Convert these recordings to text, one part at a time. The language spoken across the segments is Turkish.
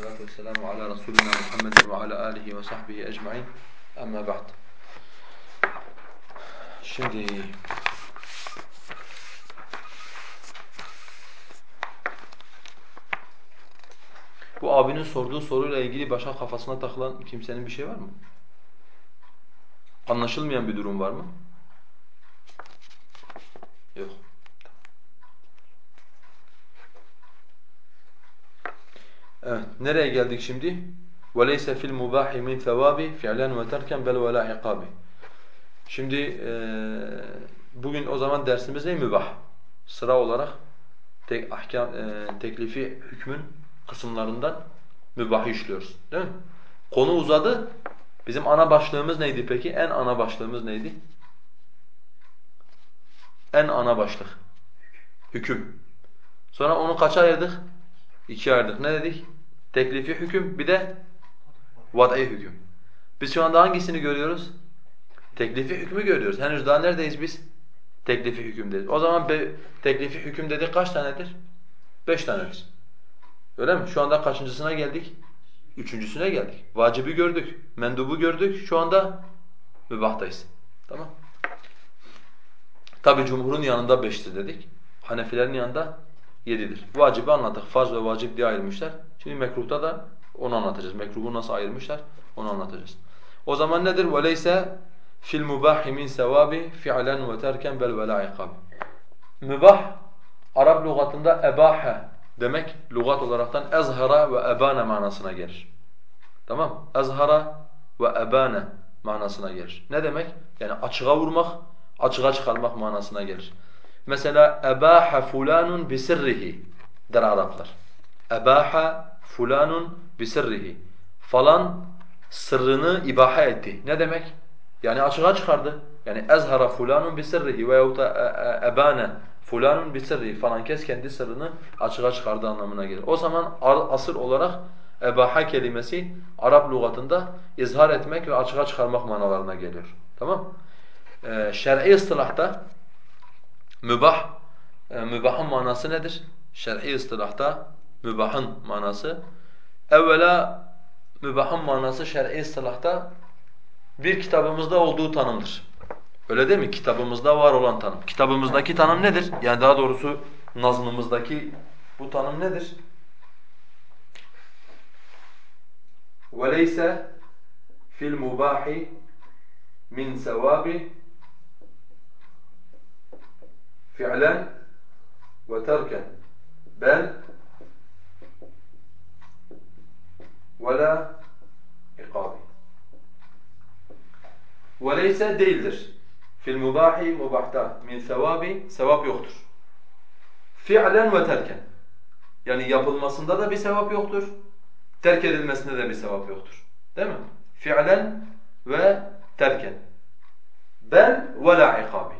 salatu vesselamu ala Resulina Muhammedin ve ala alihi ve sahbihi ecmaîn. Amma ba'd. Şimdi bu abinin sorduğu soruyla ilgili başka kafasına takılan kimsenin bir şey var mı? Anlaşılmayan bir durum var mı? Yok. Evet, nereye geldik şimdi? وَلَيْسَ فِي الْمُبَاحِ مِنْ ثَوَابِ فِعْلًا وَتَرْكًا بَلْ وَلَا عِقَابِ Şimdi e, bugün o zaman dersimiz ne? Mübah. Sıra olarak tek, ahkam, e, teklifi hükmün kısımlarından mübahı işliyoruz. Değil mi? Konu uzadı. Bizim ana başlığımız neydi peki? En ana başlığımız neydi? En ana başlık. Hüküm. Sonra onu kaça ayırdık? İkiye ayırdık. Ne dedik? Teklifi hüküm bir de vad'i hüküm. Biz şu anda hangisini görüyoruz? Teklifi hükmü görüyoruz. Henüz daha neredeyiz biz? Teklifi hükümdeyiz. O zaman teklifi hüküm dedik kaç tanedir? Beş tanedir. Öyle mi? Şu anda kaçıncısına geldik? Üçüncüsüne geldik. Vacibi gördük, mendubu gördük. Şu anda mübahtayız. Tamam Tabi cumhurun yanında beştir dedik. Hanefilerin yanında yedidir. Vacibi anlattık. Farz ve vacip diye ayırmışlar. Şimdi mekruhta da onu anlatacağız. Mekruhu nasıl ayırmışlar onu anlatacağız. O zaman nedir? وَلَيْسَ fil mubahi min sevabi fi'len ve terken bel ve la ikab. Mübah Arap lügatında ebahe demek lügat olaraktan ezhara ve ebane manasına gelir. Tamam? Ezhara ve ebane manasına gelir. Ne demek? Yani açığa vurmak, açığa çıkarmak manasına gelir. Mesela ebaha fulanun bi sirrihi der Araplar. Ebaha fulanun bi sirrihi. Falan sırrını ibaha etti. Ne demek? Yani açığa çıkardı. Yani ezhara fulanun bi sirrihi veyahut da e, e, ebane fulanun bi sirrihi falan kes kendi sırrını açığa çıkardı anlamına gelir. O zaman asıl olarak ebaha kelimesi Arap lügatında izhar etmek ve açığa çıkarmak manalarına geliyor. Tamam? Ee, şer'i ıstılahta mübah e, mübahın manası nedir? Şer'i ıstılahta mübahın manası evvela mübahın manası şer'i ıstılahta bir kitabımızda olduğu tanımdır. Öyle değil mi? Kitabımızda var olan tanım. Kitabımızdaki tanım nedir? Yani daha doğrusu nazmımızdaki bu tanım nedir? وَلَيْسَ فِي الْمُبَاحِ fi'len ve terken. Bel ve la ikabi. Ve leyse değildir. Fil mubahi mubahta min sevabi sevap yoktur. Fi'len ve terken. Yani yapılmasında da bir sevap yoktur. Terk edilmesinde de bir sevap yoktur. Değil mi? Fi'len ve terken. Bel ve la ikabi.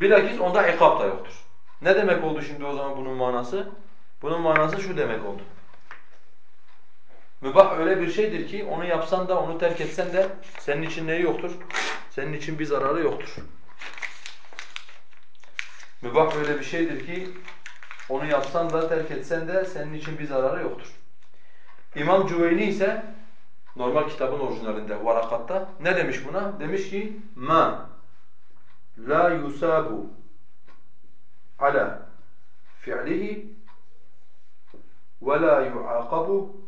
Bilakis onda ikab da yoktur. Ne demek oldu şimdi o zaman bunun manası? Bunun manası şu demek oldu. Mübah öyle bir şeydir ki onu yapsan da onu terk etsen de senin için neyi yoktur? Senin için bir zararı yoktur. Mübah öyle bir şeydir ki onu yapsan da terk etsen de senin için bir zararı yoktur. İmam Cüveyni ise normal kitabın orijinalinde varakatta ne demiş buna? Demiş ki ma la yusabu ala fi'lihi ve la yuaqabu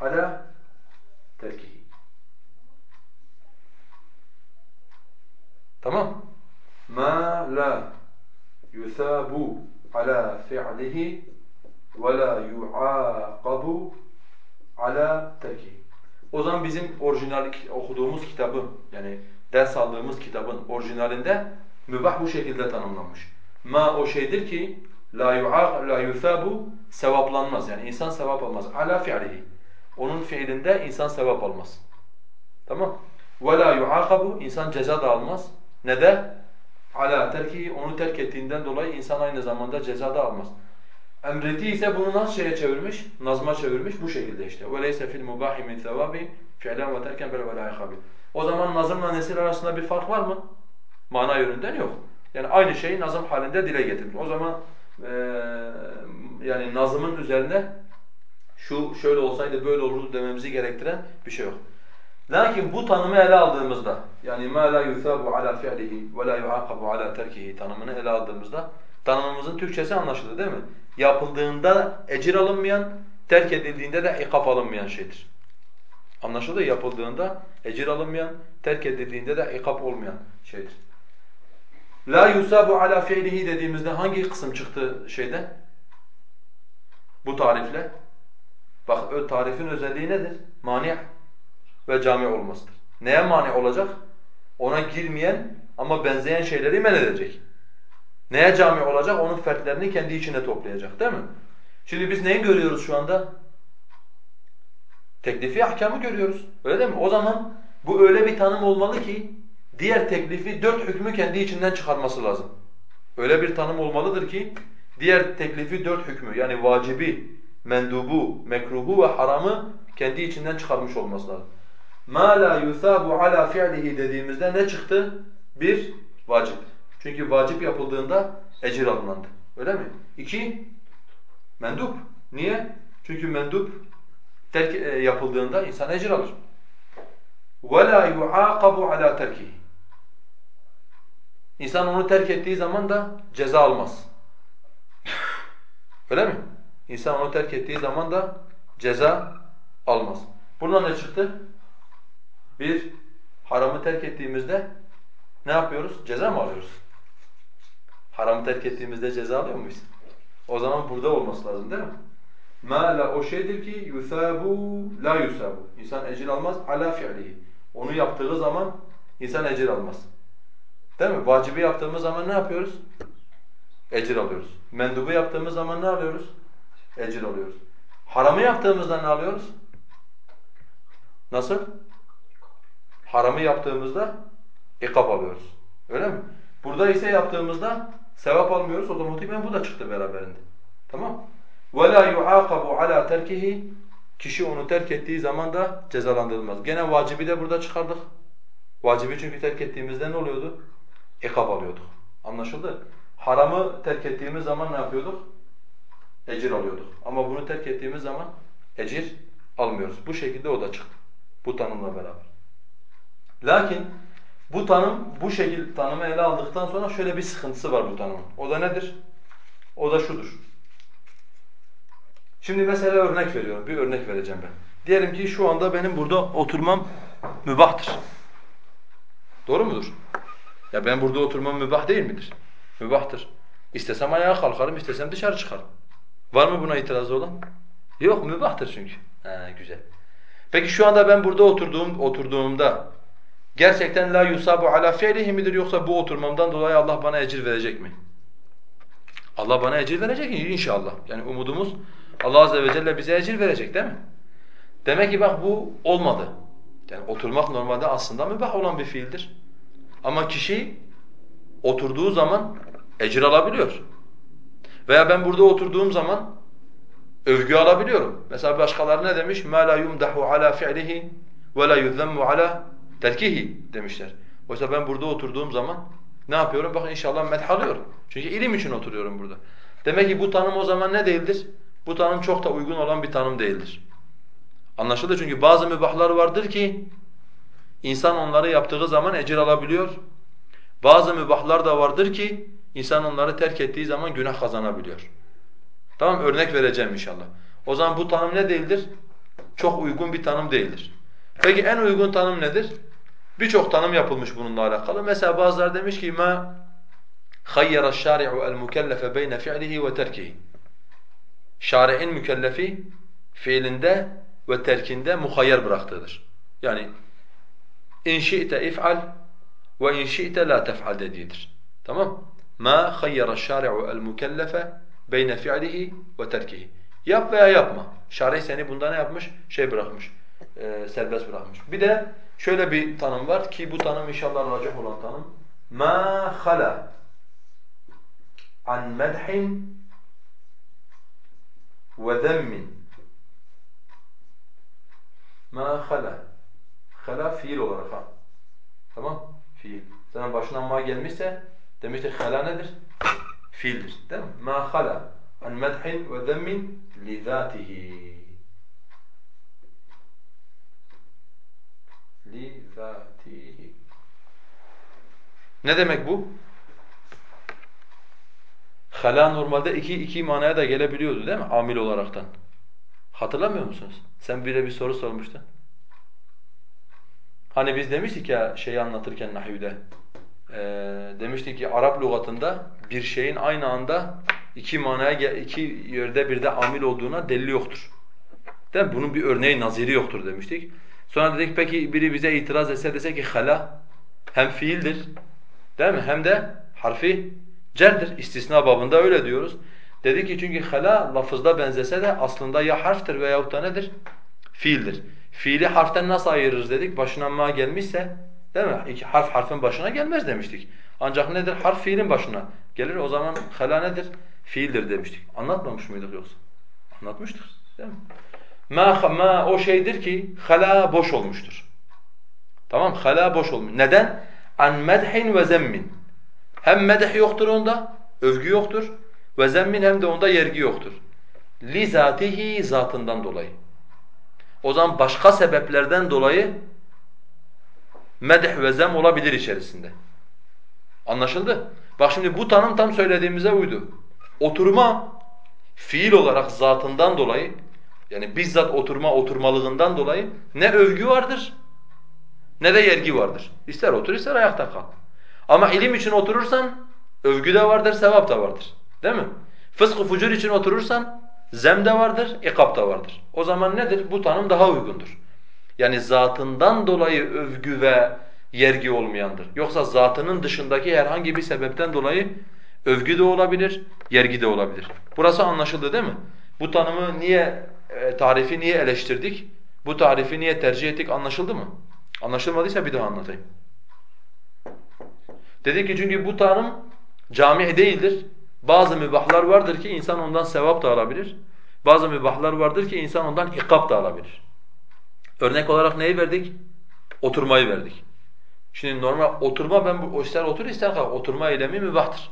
ala terkihi. Tamam. Ma la yusabu ala fi'lihi ve la yuaqabu ala terkihi. O zaman bizim orijinal okuduğumuz kitabın yani ders aldığımız kitabın orijinalinde mübah bu şekilde tanımlanmış. Ma o şeydir ki la yu'aq la yusabu sevaplanmaz. Yani insan sevap almaz. Ala fi'lihi. Onun fiilinde insan sevap almaz. Tamam? Ve la yu'aqabu insan ceza da almaz. Ne de ala terki onu terk ettiğinden dolayı insan aynı zamanda ceza da almaz. Emreti ise bunu nasıl şeye çevirmiş? Nazma çevirmiş bu şekilde işte. وَلَيْسَ فِي الْمُبَاحِ مِنْ ثَوَابِ فِعْلًا وَتَرْكًا بَلْ وَلَا يَخَابِ O zaman nazımla nesil arasında bir fark var mı? Mana yönünden yok. Yani aynı şeyi nazım halinde dile getirir. O zaman e, yani nazımın üzerine şu şöyle olsaydı böyle olurdu dememizi gerektiren bir şey yok. Lakin bu tanımı ele aldığımızda yani ma la yusabu ala fi'lihi ve la yuaqabu ala terkihi tanımını ele aldığımızda tanımımızın Türkçesi anlaşıldı değil mi? Yapıldığında ecir alınmayan, terk edildiğinde de ikap alınmayan şeydir. Anlaşıldı? Yapıldığında ecir alınmayan, terk edildiğinde de ikap olmayan şeydir. La yusabu ala fi'lihi dediğimizde hangi kısım çıktı şeyde? Bu tarifle. Bak tarifin özelliği nedir? Mani' ve cami olmasıdır. Neye mani olacak? Ona girmeyen ama benzeyen şeyleri men edecek. Neye cami olacak? Onun fertlerini kendi içine toplayacak değil mi? Şimdi biz neyi görüyoruz şu anda? Teklifi ahkamı görüyoruz. Öyle değil mi? O zaman bu öyle bir tanım olmalı ki diğer teklifi dört hükmü kendi içinden çıkarması lazım. Öyle bir tanım olmalıdır ki diğer teklifi dört hükmü yani vacibi, mendubu, mekruhu ve haramı kendi içinden çıkarmış olması lazım. مَا لَا يُثَابُ عَلَى فِعْلِهِ dediğimizde ne çıktı? Bir, vacip. Çünkü vacip yapıldığında ecir alınandı. Öyle mi? İki, mendup. Niye? Çünkü mendup terk e, yapıldığında insan ecir alır. وَلَا يُعَاقَبُ عَلَى تَرْكِهِ İnsan onu terk ettiği zaman da ceza almaz. Öyle mi? İnsan onu terk ettiği zaman da ceza almaz. Buradan ne çıktı? Bir, haramı terk ettiğimizde ne yapıyoruz? Ceza mı alıyoruz? Haramı terk ettiğimizde ceza alıyor muyuz? O zaman burada olması lazım değil mi? La o şeydir ki yusabu la yusabu. İnsan ecir almaz ala fi'lihi. Onu yaptığı zaman insan ecir almaz. Değil mi? Vacibi yaptığımız zaman ne yapıyoruz? Ecir alıyoruz. Mendubu yaptığımız zaman ne alıyoruz? Ecir alıyoruz. Haramı yaptığımızda ne alıyoruz? Nasıl? Haramı yaptığımızda ikab alıyoruz. Öyle mi? Burada ise yaptığımızda sevap almıyoruz. Otomatikmen bu da çıktı beraberinde. Tamam? وَلَا يُعَاقَبُ عَلَى تَرْكِهِ Kişi onu terk ettiği zaman da cezalandırılmaz. Gene vacibi de burada çıkardık. Vacibi çünkü terk ettiğimizde ne oluyordu? İkab alıyorduk. Anlaşıldı? Haramı terk ettiğimiz zaman ne yapıyorduk? Ecir alıyorduk. Ama bunu terk ettiğimiz zaman ecir almıyoruz. Bu şekilde o da çıktı. Bu tanımla beraber. Lakin bu tanım, bu şekil tanımı ele aldıktan sonra şöyle bir sıkıntısı var bu tanımın. O da nedir? O da şudur. Şimdi mesela örnek veriyorum, bir örnek vereceğim ben. Diyelim ki şu anda benim burada oturmam mübahtır. Doğru mudur? Ya ben burada oturmam mübah değil midir? Mübahtır. İstesem ayağa kalkarım, istesem dışarı çıkarım. Var mı buna itirazı olan? Yok, mübahtır çünkü. He, güzel. Peki şu anda ben burada oturduğum oturduğumda gerçekten la yusabu ala fi'lihi midir yoksa bu oturmamdan dolayı Allah bana ecir verecek mi? Allah bana ecir verecek inşallah. Yani umudumuz Allah azze ve celle bize ecir verecek değil mi? Demek ki bak bu olmadı. Yani oturmak normalde aslında mübah olan bir fiildir. Ama kişi oturduğu zaman ecir alabiliyor. Veya ben burada oturduğum zaman övgü alabiliyorum. Mesela başkaları ne demiş? مَا لَا يُمْدَحُ عَلَى فِعْلِهِ وَلَا يُذَّمُّ عَلَى terkihi demişler. Oysa ben burada oturduğum zaman ne yapıyorum? Bak inşallah medh alıyorum. Çünkü ilim için oturuyorum burada. Demek ki bu tanım o zaman ne değildir? Bu tanım çok da uygun olan bir tanım değildir. Anlaşıldı çünkü bazı mübahlar vardır ki insan onları yaptığı zaman ecir alabiliyor. Bazı mübahlar da vardır ki insan onları terk ettiği zaman günah kazanabiliyor. Tamam örnek vereceğim inşallah. O zaman bu tanım ne değildir? Çok uygun bir tanım değildir. Peki en uygun tanım nedir? Birçok tanım yapılmış bununla alakalı. Mesela bazıları demiş ki ma şari'u el-mukellefe beyne fi'lihi ve terkihi. Şari'in mükellefi fiilinde ve terkinde muhayyer bıraktığıdır. Yani in şi'te if'al ve in şi'te la tef'al dediğidir. Tamam? Ma hayyara şari'u el-mukellefe beyne fi'lihi ve terkihi. Yap veya yapma. Şari seni bunda ne yapmış? Şey bırakmış, e, serbest bırakmış. Bir de şöyle bir tanım var ki bu tanım inşallah racih olan tanım. Ma hala an medhin ve zemmin ma hala fiil olarak ha. Tamam? Fiil. Senin başına ma gelmişse demiştik hala nedir? Fiildir. Değil mi? Ma hala an medhin ve zemmin li zatihi. Ne demek bu? Hala normalde iki, iki manaya da gelebiliyordu değil mi? Amil olaraktan. Hatırlamıyor musunuz? Sen bire bir soru sormuştun. Hani biz demiştik ya şeyi anlatırken nahivde. E, demiştik ki Arap lügatında bir şeyin aynı anda iki manaya iki yerde bir de amil olduğuna delil yoktur. Değil mi? Bunun bir örneği naziri yoktur demiştik. Sonra dedik peki biri bize itiraz etse dese ki hala hem fiildir değil mi? Hem de harfi cerdir. İstisna babında öyle diyoruz. Dedi ki çünkü hala lafızda benzese de aslında ya harftir veyahut da nedir? Fiildir. Fiili harften nasıl ayırırız dedik? Başına ma gelmişse değil mi? İki harf harfin başına gelmez demiştik. Ancak nedir? Harf fiilin başına gelir. O zaman hala nedir? Fiildir demiştik. Anlatmamış mıydık yoksa? Anlatmıştık değil mi? Ma, ma o şeydir ki hala boş olmuştur. Tamam hala boş olmuş. Neden? An medhin ve zemmin. Hem medh yoktur onda, övgü yoktur. Ve zemmin hem de onda yergi yoktur. Li zatihi zatından dolayı. O zaman başka sebeplerden dolayı medh ve zem olabilir içerisinde. Anlaşıldı? Bak şimdi bu tanım tam söylediğimize uydu. Oturma fiil olarak zatından dolayı yani bizzat oturma oturmalığından dolayı ne övgü vardır ne de yergi vardır. İster otur ister ayakta kal. Ama ilim için oturursan övgü de vardır, sevap da vardır. Değil mi? Fısk-ı fucur için oturursan zem de vardır, ikab da vardır. O zaman nedir? Bu tanım daha uygundur. Yani zatından dolayı övgü ve yergi olmayandır. Yoksa zatının dışındaki herhangi bir sebepten dolayı övgü de olabilir, yergi de olabilir. Burası anlaşıldı değil mi? Bu tanımı niye, e, tarifi niye eleştirdik? Bu tarifi niye tercih ettik anlaşıldı mı? Anlaşılmadıysa bir daha anlatayım. Dedi ki çünkü bu tanım cami değildir. Bazı mübahlar vardır ki insan ondan sevap da alabilir. Bazı mübahlar vardır ki insan ondan ikab da alabilir. Örnek olarak neyi verdik? Oturmayı verdik. Şimdi normal oturma ben bu ister otur ister kalk oturma eylemi mübahtır.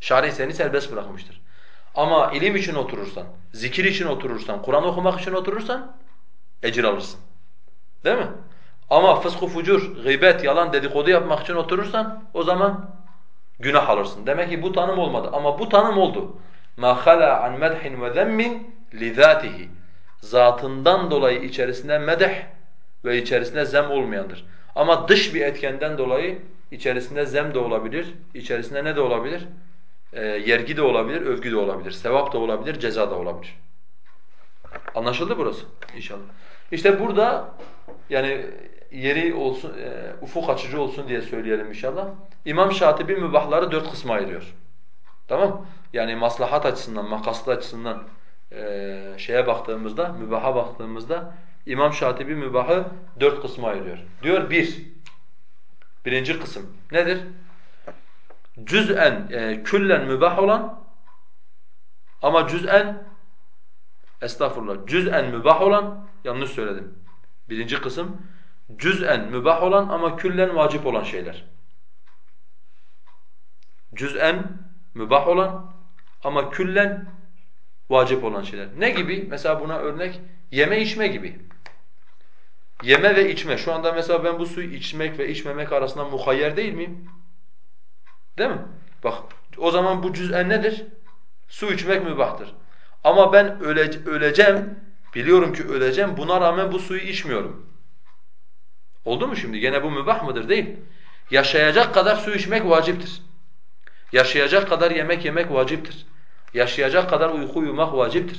Şari seni serbest bırakmıştır. Ama ilim için oturursan, zikir için oturursan, Kur'an okumak için oturursan ecir alırsın. Değil mi? Ama fısk fucur, gıybet, yalan, dedikodu yapmak için oturursan o zaman günah alırsın. Demek ki bu tanım olmadı ama bu tanım oldu. مَا خَلَا عَنْ مَدْحٍ وَذَمِّنْ لِذَاتِهِ Zatından dolayı içerisinde medh ve içerisinde zem olmayandır. Ama dış bir etkenden dolayı içerisinde zem de olabilir, içerisinde ne de olabilir? E, yergi de olabilir, övgü de olabilir, sevap da olabilir, ceza da olabilir. Anlaşıldı burası inşallah. İşte burada yani yeri olsun, e, ufuk açıcı olsun diye söyleyelim inşallah. İmam Şatibi mübahları dört kısma ayırıyor. Tamam? Yani maslahat açısından, makaslı açısından e, şeye baktığımızda, mübaha baktığımızda İmam Şatibi mübahı dört kısma ayırıyor. Diyor bir, birinci kısım nedir? Cüz'en, e, küllen mübah olan ama cüz'en, estağfurullah, cüz'en mübah olan, yanlış söyledim. Birinci kısım, cüz'en mübah olan ama küllen vacip olan şeyler. Cüz'en mübah olan ama küllen vacip olan şeyler. Ne gibi? Mesela buna örnek yeme içme gibi. Yeme ve içme. Şu anda mesela ben bu suyu içmek ve içmemek arasında muhayyer değil miyim? Değil mi? Bak o zaman bu cüz'en nedir? Su içmek mübahtır. Ama ben öle, öleceğim, biliyorum ki öleceğim, buna rağmen bu suyu içmiyorum. Oldu mu şimdi? Gene bu mübah mıdır? Değil. Yaşayacak kadar su içmek vaciptir. Yaşayacak kadar yemek yemek vaciptir. Yaşayacak kadar uyku uyumak vaciptir.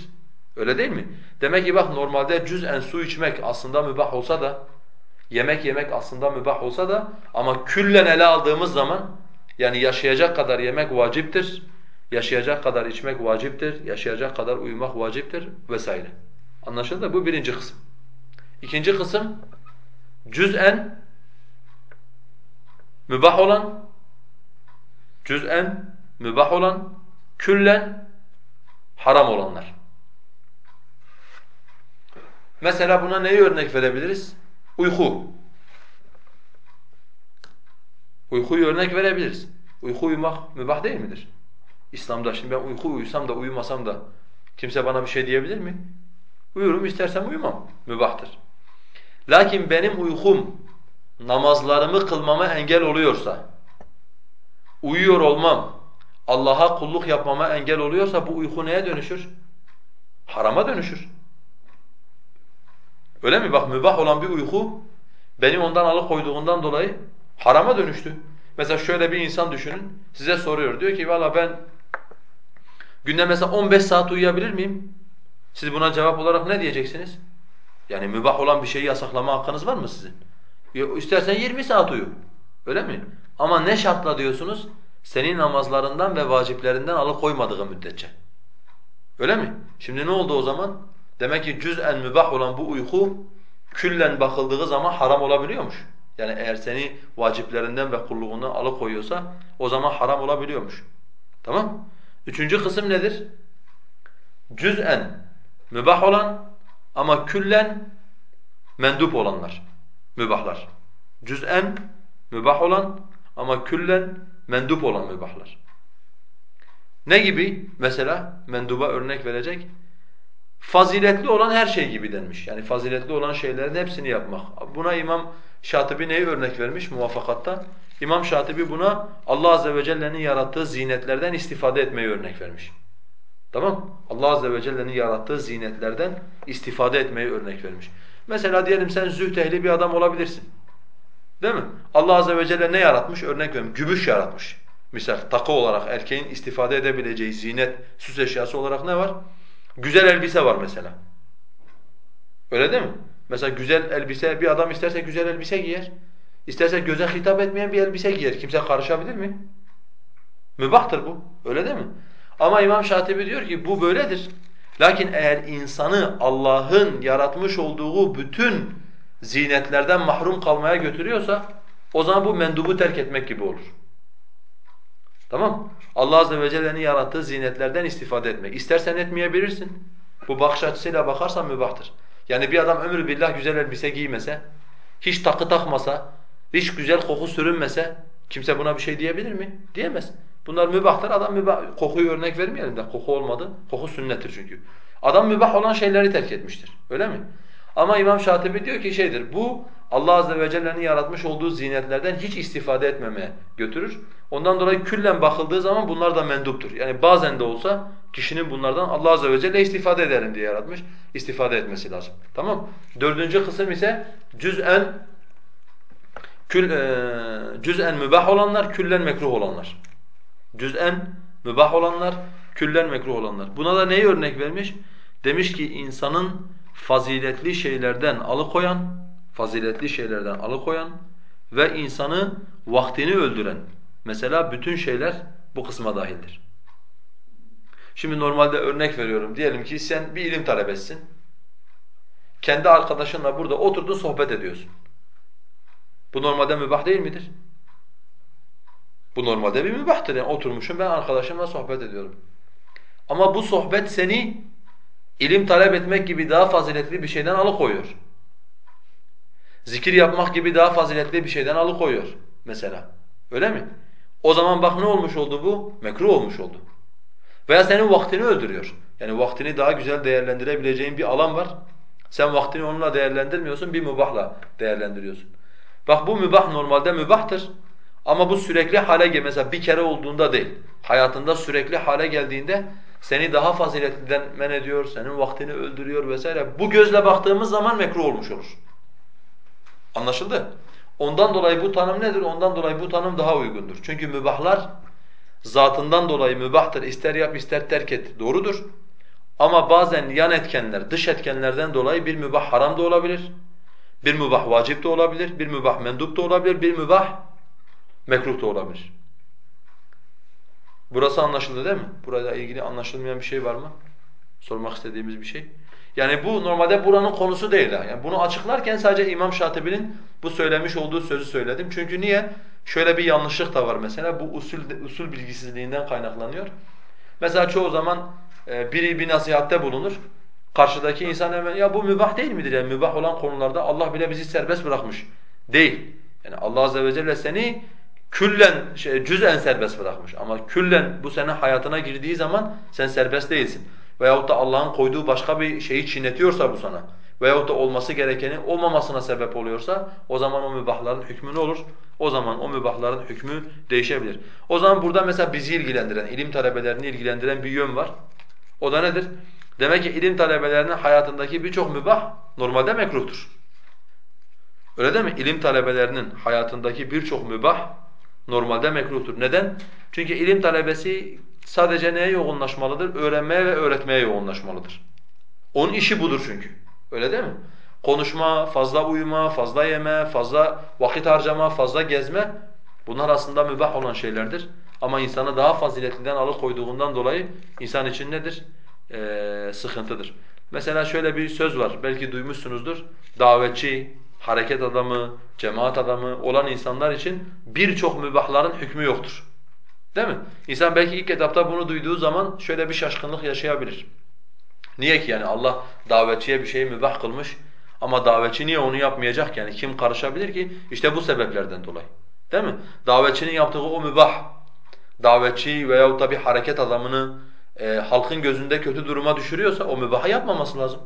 Öyle değil mi? Demek ki bak normalde cüz'en su içmek aslında mübah olsa da, yemek yemek aslında mübah olsa da ama küllen ele aldığımız zaman yani yaşayacak kadar yemek vaciptir, yaşayacak kadar içmek vaciptir, yaşayacak kadar uyumak vaciptir vesaire. Anlaşıldı? Bu birinci kısım. İkinci kısım cüz'en mübah olan, cüz'en mübah olan, küllen haram olanlar. Mesela buna neyi örnek verebiliriz? Uyku. Uykuyu örnek verebiliriz. Uyku uyumak mübah değil midir? İslam'da şimdi ben uyku uyusam da uyumasam da kimse bana bir şey diyebilir mi? Uyurum istersem uyumam. Mübahtır. Lakin benim uykum namazlarımı kılmama engel oluyorsa, uyuyor olmam, Allah'a kulluk yapmama engel oluyorsa bu uyku neye dönüşür? Harama dönüşür. Öyle mi? Bak mübah olan bir uyku beni ondan alıkoyduğundan dolayı harama dönüştü. Mesela şöyle bir insan düşünün. Size soruyor. Diyor ki valla ben günde mesela 15 saat uyuyabilir miyim? Siz buna cevap olarak ne diyeceksiniz? Yani mübah olan bir şeyi yasaklama hakkınız var mı sizin? İstersen 20 saat uyu. Öyle mi? Ama ne şartla diyorsunuz? Senin namazlarından ve vaciplerinden alıkoymadığı müddetçe. Öyle mi? Şimdi ne oldu o zaman? Demek ki cüz'en mübah olan bu uyku küllen bakıldığı zaman haram olabiliyormuş. Yani eğer seni vaciplerinden ve kulluğundan alıkoyuyorsa o zaman haram olabiliyormuş. Tamam? Üçüncü kısım nedir? Cüz'en mübah olan ama küllen mendup olanlar. Mübahlar. Cüz'en mübah olan ama küllen mendup olan mübahlar. Ne gibi? Mesela menduba örnek verecek. Faziletli olan her şey gibi denmiş. Yani faziletli olan şeylerin hepsini yapmak. Buna İmam Şatibi neyi örnek vermiş muvaffakatta? İmam Şatibi buna Allah azze ve celle'nin yarattığı zinetlerden istifade etmeyi örnek vermiş. Tamam? Allah azze ve celle'nin yarattığı zinetlerden istifade etmeyi örnek vermiş. Mesela diyelim sen zühd ehli bir adam olabilirsin. Değil mi? Allah azze ve celle ne yaratmış? Örnek veriyorum. Gümüş yaratmış. Misal takı olarak erkeğin istifade edebileceği zinet, süs eşyası olarak ne var? Güzel elbise var mesela. Öyle değil mi? Mesela güzel elbise, bir adam isterse güzel elbise giyer. İsterse göze hitap etmeyen bir elbise giyer. Kimse karışabilir mi? Mübahtır bu. Öyle değil mi? Ama İmam Şatibi diyor ki bu böyledir. Lakin eğer insanı Allah'ın yaratmış olduğu bütün zinetlerden mahrum kalmaya götürüyorsa o zaman bu mendubu terk etmek gibi olur. Tamam Allah azze ve celle'nin yarattığı zinetlerden istifade etmek. İstersen etmeyebilirsin. Bu bakış açısıyla bakarsan mübahtır. Yani bir adam ömrü billah güzel elbise giymese, hiç takı takmasa, hiç güzel koku sürünmese kimse buna bir şey diyebilir mi? Diyemez. Bunlar mübahtır. Adam mübah, kokuyu örnek vermeyelim de koku olmadı. Koku sünnettir çünkü. Adam mübah olan şeyleri terk etmiştir. Öyle mi? Ama İmam Şatibi diyor ki şeydir, bu Allah Azze ve Celle'nin yaratmış olduğu zinetlerden hiç istifade etmemeye götürür. Ondan dolayı küllen bakıldığı zaman bunlar da menduptur. Yani bazen de olsa kişinin bunlardan Allah Azze ve Celle istifade ederim diye yaratmış, istifade etmesi lazım. Tamam Dördüncü kısım ise cüz'en kül, e, cüz'en mübah olanlar, küllen mekruh olanlar. Cüz'en mübah olanlar, küllen mekruh olanlar. Buna da neyi örnek vermiş? Demiş ki insanın faziletli şeylerden alıkoyan, faziletli şeylerden alıkoyan ve insanı vaktini öldüren mesela bütün şeyler bu kısma dahildir. Şimdi normalde örnek veriyorum. Diyelim ki sen bir ilim talebesin. Kendi arkadaşınla burada oturdun sohbet ediyorsun. Bu normalde mübah değil midir? Bu normalde bir mübahtır. Yani oturmuşum ben arkadaşımla sohbet ediyorum. Ama bu sohbet seni ilim talep etmek gibi daha faziletli bir şeyden alıkoyuyor. Zikir yapmak gibi daha faziletli bir şeyden alıkoyuyor mesela. Öyle mi? O zaman bak ne olmuş oldu bu? Mekruh olmuş oldu. Veya senin vaktini öldürüyor. Yani vaktini daha güzel değerlendirebileceğin bir alan var. Sen vaktini onunla değerlendirmiyorsun, bir mübahla değerlendiriyorsun. Bak bu mübah normalde mübahtır. Ama bu sürekli hale gel mesela bir kere olduğunda değil. Hayatında sürekli hale geldiğinde seni daha faziletliden men ediyor, senin vaktini öldürüyor vesaire. Bu gözle baktığımız zaman mekruh olmuş olur. Anlaşıldı? Ondan dolayı bu tanım nedir? Ondan dolayı bu tanım daha uygundur. Çünkü mübahlar zatından dolayı mübahtır. İster yap ister terk et. Doğrudur. Ama bazen yan etkenler, dış etkenlerden dolayı bir mübah haram da olabilir. Bir mübah vacip de olabilir. Bir mübah mendup da olabilir. Bir mübah mekruh da olabilir. Burası anlaşıldı değil mi? Burada ilgili anlaşılmayan bir şey var mı? Sormak istediğimiz bir şey. Yani bu normalde buranın konusu değil. Yani bunu açıklarken sadece İmam Şatibi'nin bu söylemiş olduğu sözü söyledim. Çünkü niye? Şöyle bir yanlışlık da var mesela. Bu usul usul bilgisizliğinden kaynaklanıyor. Mesela çoğu zaman e, biri bir nasihatte bulunur. Karşıdaki insan hemen ya bu mübah değil midir? Yani mübah olan konularda Allah bile bizi serbest bırakmış. Değil. Yani Allah azze ve celle seni küllen şey, cüz'en serbest bırakmış ama küllen bu senin hayatına girdiği zaman sen serbest değilsin. Veyahut da Allah'ın koyduğu başka bir şeyi çiğnetiyorsa bu sana veyahut da olması gerekeni olmamasına sebep oluyorsa o zaman o mübahların hükmü ne olur? O zaman o mübahların hükmü değişebilir. O zaman burada mesela bizi ilgilendiren, ilim talebelerini ilgilendiren bir yön var. O da nedir? Demek ki ilim talebelerinin hayatındaki birçok mübah normalde mekruhtur. Öyle değil mi? İlim talebelerinin hayatındaki birçok mübah normalde mekruhtur. Neden? Çünkü ilim talebesi sadece neye yoğunlaşmalıdır? Öğrenmeye ve öğretmeye yoğunlaşmalıdır. Onun işi budur çünkü. Öyle değil mi? Konuşma, fazla uyuma, fazla yeme, fazla vakit harcama, fazla gezme bunlar aslında mübah olan şeylerdir. Ama insanı daha faziletinden alıkoyduğundan dolayı insan için nedir? Ee, sıkıntıdır. Mesela şöyle bir söz var, belki duymuşsunuzdur. Davetçi, hareket adamı, cemaat adamı olan insanlar için birçok mübahların hükmü yoktur. Değil mi? İnsan belki ilk etapta bunu duyduğu zaman şöyle bir şaşkınlık yaşayabilir. Niye ki yani Allah davetçiye bir şeyi mübah kılmış ama davetçi niye onu yapmayacak yani kim karışabilir ki? İşte bu sebeplerden dolayı. Değil mi? Davetçinin yaptığı o mübah. Davetçi veyahut da bir hareket adamını e, halkın gözünde kötü duruma düşürüyorsa o mübahı yapmaması lazım.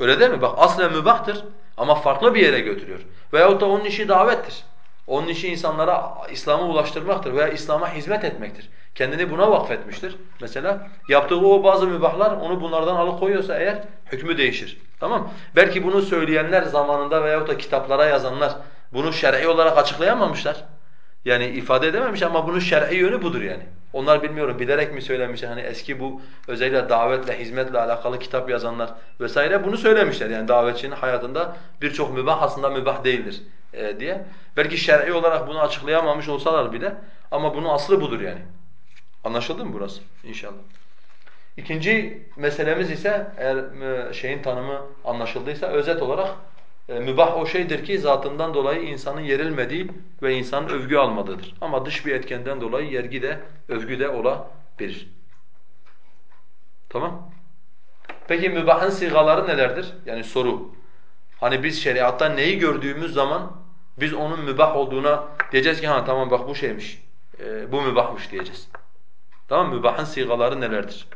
Öyle değil mi? Bak aslen mübahtır ama farklı bir yere götürüyor. Veyahut da onun işi davettir. Onun işi insanlara İslam'ı ulaştırmaktır veya İslam'a hizmet etmektir. Kendini buna vakfetmiştir. Mesela yaptığı o bazı mübahlar onu bunlardan alıkoyuyorsa eğer hükmü değişir. Tamam Belki bunu söyleyenler zamanında veyahut da kitaplara yazanlar bunu şer'i olarak açıklayamamışlar. Yani ifade edememiş ama bunun şer'i yönü budur yani. Onlar bilmiyorum bilerek mi söylemişler hani eski bu özellikle davetle, hizmetle alakalı kitap yazanlar vesaire bunu söylemişler. Yani davetçinin hayatında birçok mübah aslında mübah değildir e, diye. Belki şer'i olarak bunu açıklayamamış olsalar bile ama bunun aslı budur yani. Anlaşıldı mı burası İnşallah. İkinci meselemiz ise eğer e, şeyin tanımı anlaşıldıysa özet olarak e, mübah o şeydir ki zatından dolayı insanın yerilmediği ve insanın övgü almadığıdır. Ama dış bir etkenden dolayı yergi de övgü de olabilir. Tamam? Peki mübahın sigaları nelerdir? Yani soru. Hani biz şeriatta neyi gördüğümüz zaman biz onun mübah olduğuna diyeceğiz ki ha tamam bak bu şeymiş, e, bu mübahmış diyeceğiz. Tamam mı? Mübahın sigaları nelerdir?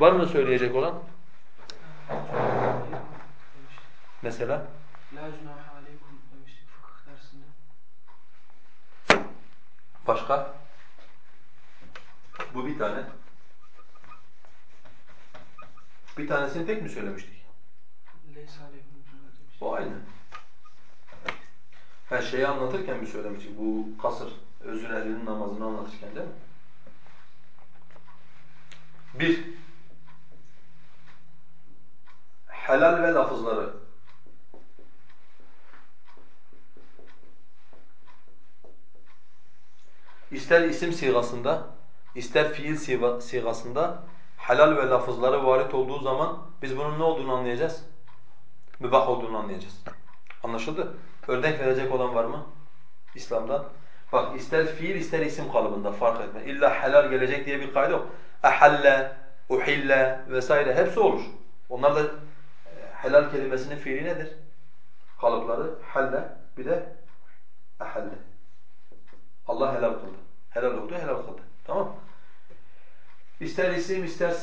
Var mı söyleyecek olan? Mesela? Başka? Bu bir tane. Bir tanesini tek mi söylemiştik? O aynı. Her şeyi anlatırken mi söylemiştik? Bu kasır, özür ehlinin namazını anlatırken değil mi? Bir, helal ve lafızları. İster isim sigasında, ister fiil sigasında helal ve lafızları varit olduğu zaman biz bunun ne olduğunu anlayacağız? Mübah olduğunu anlayacağız. Anlaşıldı? Örnek verecek olan var mı? İslam'dan. Bak ister fiil ister isim kalıbında fark etme. İlla helal gelecek diye bir kaydı yok. Ehalle, uhille vesaire hepsi olur. Onlar da e, helal kelimesinin fiili nedir? Kalıpları halle bir de ehalle. Allah helal kıldı. Helal oldu, helal kıldı. Tamam İster isim ister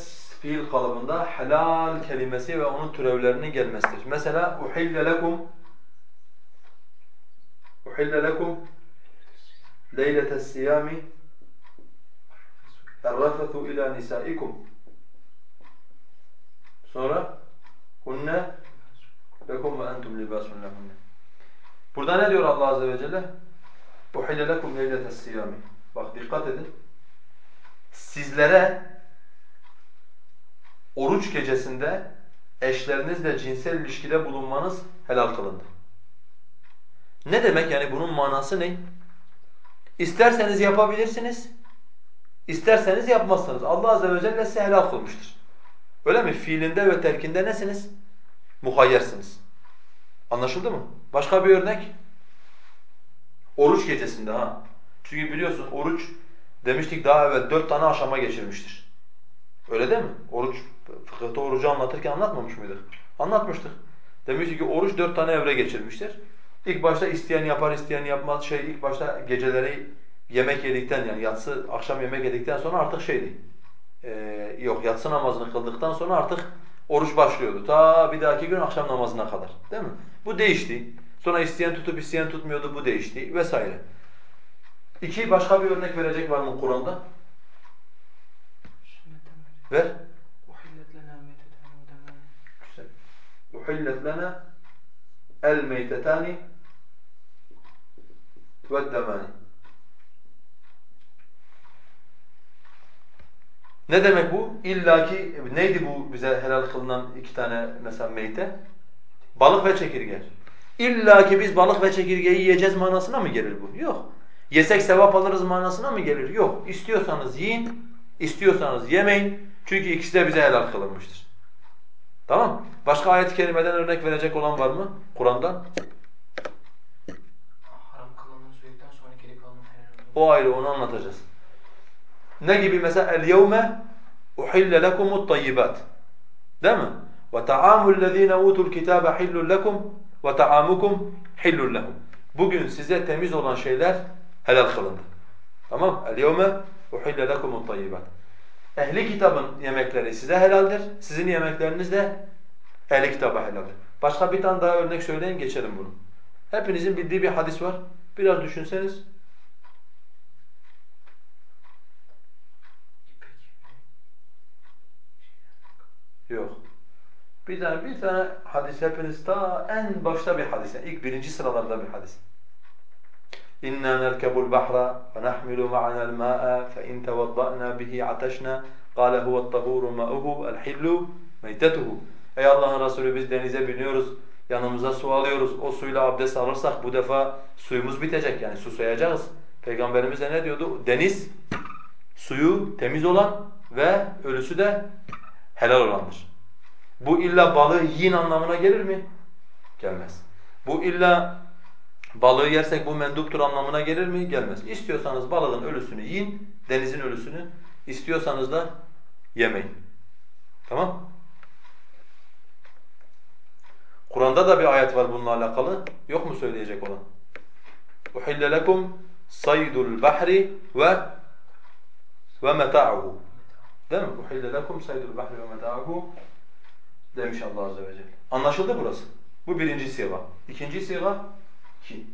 fiil kalıbında helal kelimesi ve onun türevlerinin gelmesidir. Mesela uhille lekum uhille lekum leyletes siyami اَرَّفَثُ ila nisaikum. Sonra hunne lekum ve entum libasun lehunne. Burada ne diyor Allah azze ve celle? Uhille lekum leyletes siyami. Bak dikkat edin. Sizlere oruç gecesinde eşlerinizle cinsel ilişkide bulunmanız helal kılındı. Ne demek yani bunun manası ne? İsterseniz yapabilirsiniz, İsterseniz yapmazsınız. Allah azze ve celle size helal kılmıştır. Öyle mi? Fiilinde ve terkinde nesiniz? Muhayyersiniz. Anlaşıldı mı? Başka bir örnek? Oruç gecesinde ha. Çünkü biliyorsun oruç demiştik daha evvel dört tane aşama geçirmiştir. Öyle değil mi? Oruç, fıkıhta orucu anlatırken anlatmamış mıydık? Anlatmıştık. Demiştik ki oruç dört tane evre geçirmiştir. İlk başta isteyen yapar, isteyen yapmaz. Şey ilk başta geceleri yemek yedikten yani yatsı akşam yemek yedikten sonra artık şeydi. Ee, yok yatsı namazını kıldıktan sonra artık oruç başlıyordu. Ta bir dahaki gün akşam namazına kadar. Değil mi? Bu değişti. Sonra isteyen tutup isteyen tutmuyordu bu değişti vesaire. İki başka bir örnek verecek var mı Kur'an'da? Ver. Güzel. Uhillet lena el meytetani ve demani. Ne demek bu? İlla ki neydi bu bize helal kılınan iki tane mesela meyte? Balık ve çekirge. İlla ki biz balık ve çekirgeyi yiyeceğiz manasına mı gelir bu? Yok. Yesek sevap alırız manasına mı gelir? Yok. İstiyorsanız yiyin, istiyorsanız yemeyin. Çünkü ikisi de bize helal kılınmıştır. Tamam Başka ayet-i kerimeden örnek verecek olan var mı Kur'an'dan? Haram kılınan söyledikten sonra geri kalan helal olur. O ayrı onu anlatacağız. Ne gibi mesela el-yevme uhille lekumut tayyibat. Değil mi? Ve ta'amul lezine utul kitabe hillun lekum ve ta'amukum hillun lehum. Bugün size temiz olan şeyler helal kılındı. Tamam? El-yevme uhille lekumut tayyibat. Ehli kitabın yemekleri size helaldir. Sizin yemekleriniz de ehli kitaba helaldir. Başka bir tane daha örnek söyleyin geçelim bunu. Hepinizin bildiği bir hadis var. Biraz düşünseniz Yok. Bir tane bir tane hadis hepiniz ta en başta bir hadis. Yani ilk birinci sıralarda bir hadis. İnna nerkebul bahra ve nahmilu ma'ana al-ma'a fe in tevadda'na bihi atashna qala huve't tahuru ma'uhu el-hillu meytetuhu. Ey Allah'ın Resulü biz denize biniyoruz. Yanımıza su alıyoruz. O suyla abdest alırsak bu defa suyumuz bitecek yani susayacağız. Peygamberimiz de ne diyordu? Deniz suyu temiz olan ve ölüsü de helal olandır. Bu illa balığı yiyin anlamına gelir mi? Gelmez. Bu illa balığı yersek bu menduptur anlamına gelir mi? Gelmez. İstiyorsanız balığın ölüsünü yiyin, denizin ölüsünü. İstiyorsanız da yemeyin. Tamam? Kur'an'da da bir ayet var bununla alakalı. Yok mu söyleyecek olan? اُحِلَّ لَكُمْ صَيْدُ الْبَحْرِ ve ve meta'uhu. Değil mi? اُحِلَّ لَكُمْ صَيْدُ الْبَحْرِ ve meta'uhu demiş Allah Azze ve Celle. Anlaşıldı burası. Bu birinci siga. İkinci siga ki.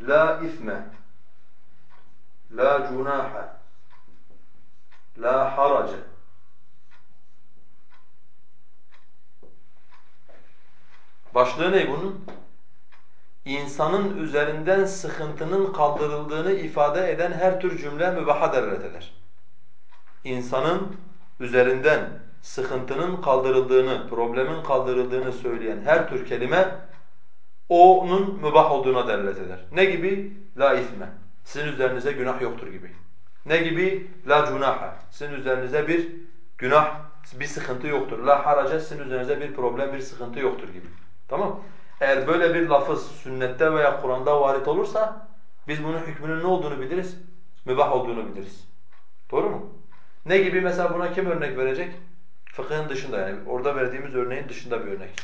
La isme, la cunaha, la harace. Başlığı ne bunun? İnsanın üzerinden sıkıntının kaldırıldığını ifade eden her tür cümle mübaha delalet eder. İnsanın üzerinden sıkıntının kaldırıldığını, problemin kaldırıldığını söyleyen her tür kelime onun mübah olduğuna delalet eder. Ne gibi? La isme. Sizin üzerinize günah yoktur gibi. Ne gibi? La cunaha. Sizin üzerinize bir günah, bir sıkıntı yoktur. La harace. Sizin üzerinize bir problem, bir sıkıntı yoktur gibi. Tamam Eğer böyle bir lafız sünnette veya Kur'an'da varit olursa biz bunun hükmünün ne olduğunu biliriz? Mübah olduğunu biliriz. Doğru mu? Ne gibi mesela buna kim örnek verecek? Fıkhın dışında yani orada verdiğimiz örneğin dışında bir örnek.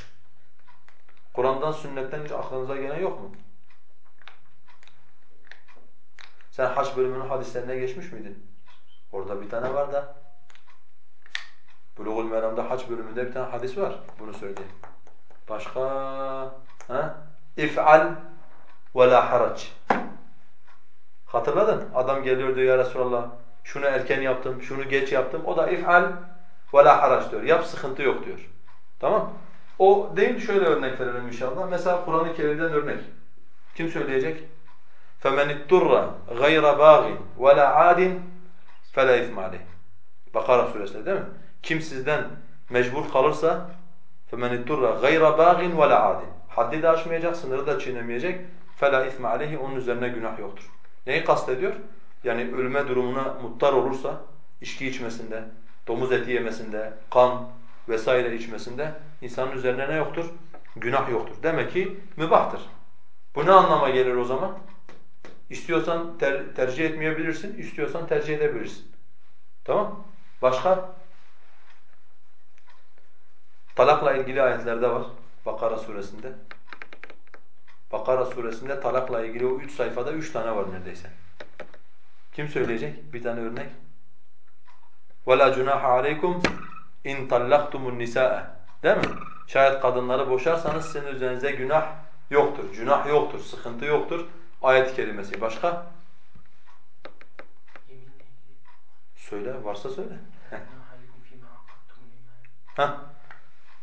Kur'an'dan sünnetten hiç aklınıza gelen yok mu? Sen haç bölümünün hadislerine geçmiş miydin? Orada bir tane var da. Bulugul Meram'da haç bölümünde bir tane hadis var. Bunu söyleyeyim. Başka? Ha? İf'al ve la harac. Hatırladın? Adam geliyor diyor ya Resulallah şunu erken yaptım, şunu geç yaptım. O da if'al ve la harac diyor. Yap sıkıntı yok diyor. Tamam? O değil şöyle örnek verelim inşallah. Mesela Kur'an-ı Kerim'den örnek. Kim söyleyecek? فَمَنِ اِتُّرَّ غَيْرَ بَاغٍ وَلَا عَادٍ فَلَا اِثْمَ عَلَيْهِ Bakara suresinde değil mi? Kim sizden mecbur kalırsa فَمَنِ اِتُّرَّ غَيْرَ بَاغٍ وَلَا عَادٍ Haddi de aşmayacak, sınırı da çiğnemeyecek. فَلَا اِثْمَ عَلَيْهِ Onun üzerine günah yoktur. Neyi kastediyor? Yani ölüme durumuna muttar olursa, içki içmesinde, domuz eti yemesinde, kan vesaire içmesinde insanın üzerine ne yoktur? Günah yoktur. Demek ki mübahtır. Bu ne anlama gelir o zaman? İstiyorsan ter tercih etmeyebilirsin, istiyorsan tercih edebilirsin. Tamam? Başka? Talakla ilgili ayetlerde var. Bakara suresinde. Bakara suresinde talakla ilgili o üç sayfada üç tane var neredeyse. Kim söyleyecek? Bir tane örnek. وَلَا جُنَاحَ عَلَيْكُمْ اِنْ طَلَّقْتُمُ النِّسَاءَ Değil mi? Şayet kadınları boşarsanız sizin üzerinize günah yoktur. Günah yoktur, sıkıntı yoktur. Ayet-i kerimesi. Başka? Yeminle ilgili. Söyle, varsa söyle. Günah aleyküm fîmâ akattumul iman. Heh.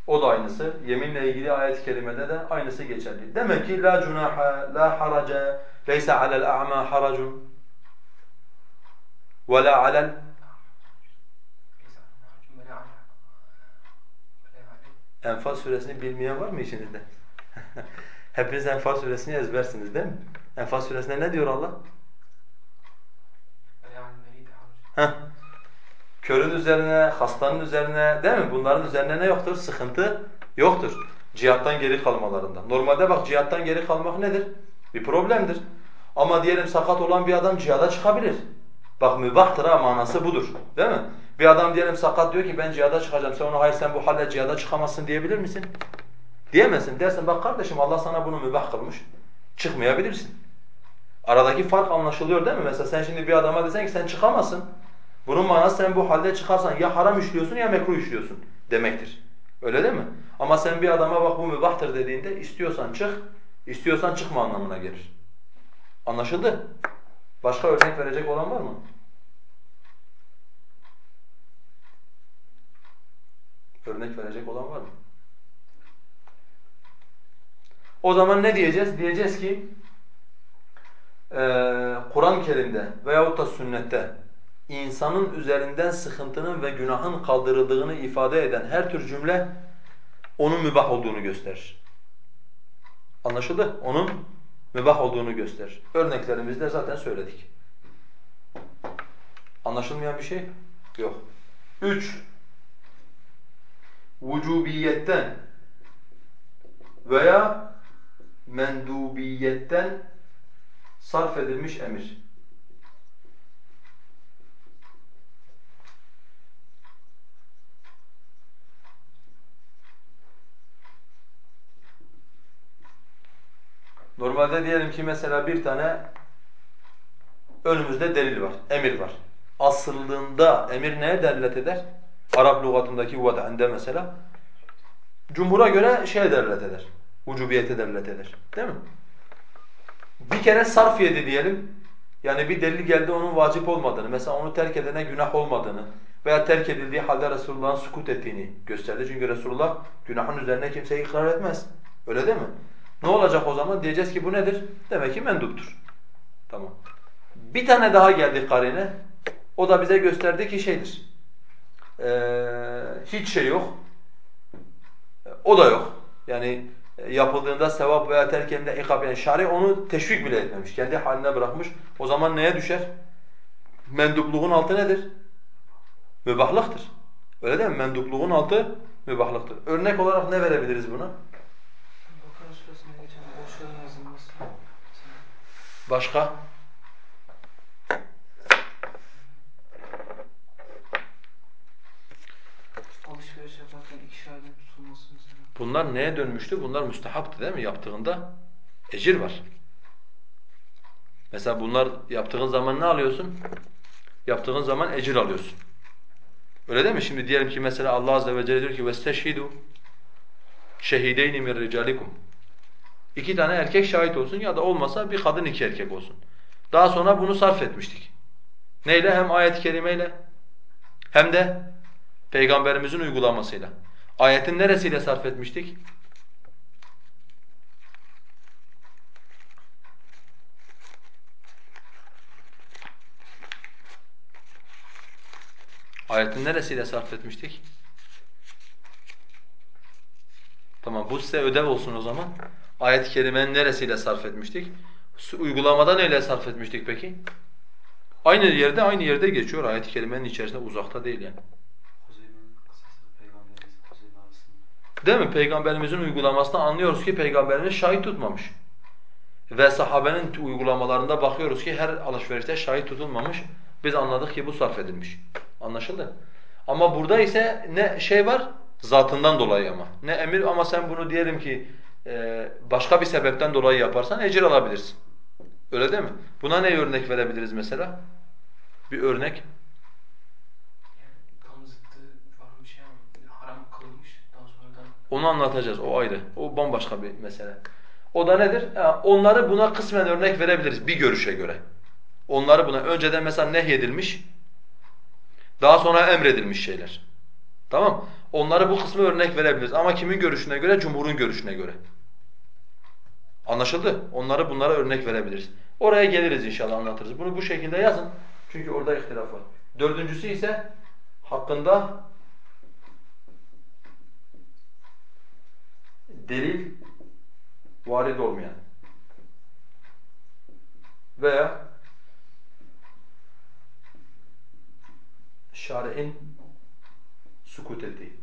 O da aynısı. Yeminle ilgili ayet-i kerimede de aynısı geçerli. Demek ki la cunaha, la haraca, leysa alel a'ma haracun ve la alel Enfal suresini bilmeyen var mı içinizde? Hepiniz Enfal suresini ezbersiniz değil mi? Enfal suresinde ne diyor Allah? Heh. Körün üzerine, hastanın üzerine değil mi? Bunların üzerine ne yoktur? Sıkıntı yoktur. Cihattan geri kalmalarında. Normalde bak cihattan geri kalmak nedir? Bir problemdir. Ama diyelim sakat olan bir adam cihada çıkabilir. Bak mübahtır ha manası budur. Değil mi? Bir adam diyelim sakat diyor ki ben cihada çıkacağım. Sen ona hayır sen bu halde cihada çıkamazsın diyebilir misin? Diyemezsin. Dersin bak kardeşim Allah sana bunu mübah kılmış. Çıkmayabilirsin. Aradaki fark anlaşılıyor değil mi? Mesela sen şimdi bir adama desen ki sen çıkamazsın. Bunun manası sen bu halde çıkarsan ya haram işliyorsun ya mekruh işliyorsun demektir. Öyle değil mi? Ama sen bir adama bak bu mübahtır dediğinde istiyorsan çık, istiyorsan çıkma anlamına gelir. Anlaşıldı? Başka örnek verecek olan var mı? Örnek verecek olan var mı? O zaman ne diyeceğiz? Diyeceğiz ki eee Kur'an-ı Kerim'de veyahut da sünnette insanın üzerinden sıkıntının ve günahın kaldırıldığını ifade eden her tür cümle onun mübah olduğunu gösterir. Anlaşıldı? Onun mübah olduğunu gösterir. Örneklerimizde zaten söyledik. Anlaşılmayan bir şey yok. Üç, vücubiyetten veya mendubiyetten sarf edilmiş emir. Normalde diyelim ki mesela bir tane önümüzde delil var, emir var. Aslında emir neye delalet eder? Arap lügatındaki vad'ende mesela. Cumhur'a göre şey delalet eder. Ucubiyete delalet eder. Değil mi? Bir kere sarf yedi diyelim. Yani bir delil geldi onun vacip olmadığını, mesela onu terk edene günah olmadığını veya terk edildiği halde Resulullah'ın sukut ettiğini gösterdi. Çünkü Resulullah günahın üzerine kimseyi ikrar etmez. Öyle değil mi? Ne olacak o zaman? Diyeceğiz ki bu nedir? Demek ki menduptur. Tamam. Bir tane daha geldi karine. O da bize gösterdi ki şeydir. Ee, hiç şey yok. O da yok. Yani yapıldığında sevap veya terk edildiğinde ikab yani şari onu teşvik bile etmemiş. Kendi haline bırakmış. O zaman neye düşer? Mendupluğun altı nedir? Mübahlıktır. Öyle değil mi? Mendupluğun altı mübahlıktır. Örnek olarak ne verebiliriz buna? Bakara suresinde geçen borçların yazılması. Başka? Alışveriş yaparken iki şahidin tutulması mesela. Bunlar neye dönmüştü? Bunlar müstehaptı değil mi? Yaptığında ecir var. Mesela bunlar yaptığın zaman ne alıyorsun? Yaptığın zaman ecir alıyorsun. Öyle değil mi? Şimdi diyelim ki mesela Allah azze ve celle diyor ki وَاسْتَشْهِدُوا شَهِدَيْنِ مِنْ رِجَالِكُمْ İki tane erkek şahit olsun ya da olmasa bir kadın iki erkek olsun. Daha sonra bunu sarf etmiştik. Neyle? Hem ayet-i kerimeyle hem de peygamberimizin uygulamasıyla. Ayetin neresiyle sarf etmiştik? Ayetin neresiyle sarf etmiştik? Tamam bu size ödev olsun o zaman. Ayet-i kerimenin neresiyle sarf etmiştik? Uygulamada neyle sarf etmiştik peki? Aynı yerde aynı yerde geçiyor ayet-i kerimenin içerisinde uzakta değil yani. Değil mi? Peygamberimizin uygulamasından anlıyoruz ki peygamberimiz şahit tutmamış. Ve sahabenin uygulamalarında bakıyoruz ki her alışverişte şahit tutulmamış. Biz anladık ki bu sarf edilmiş. Anlaşıldı? Ama burada ise ne şey var? zatından dolayı ama. Ne emir ama sen bunu diyelim ki başka bir sebepten dolayı yaparsan ecir alabilirsin. Öyle değil mi? Buna ne örnek verebiliriz mesela? Bir örnek. Şey Onu anlatacağız. O ayrı. O bambaşka bir mesele. O da nedir? Ha, Onları buna kısmen örnek verebiliriz bir görüşe göre. Onları buna önceden mesela nehyedilmiş, daha sonra emredilmiş şeyler. Tamam? Onları bu kısmı örnek verebiliriz ama kimin görüşüne göre? Cumhurun görüşüne göre. Anlaşıldı? Onları bunlara örnek verebiliriz. Oraya geliriz inşallah anlatırız. Bunu bu şekilde yazın. Çünkü orada ihtilaf var. Dördüncüsü ise hakkında delil varid olmayan veya şari'in sukut ettiği.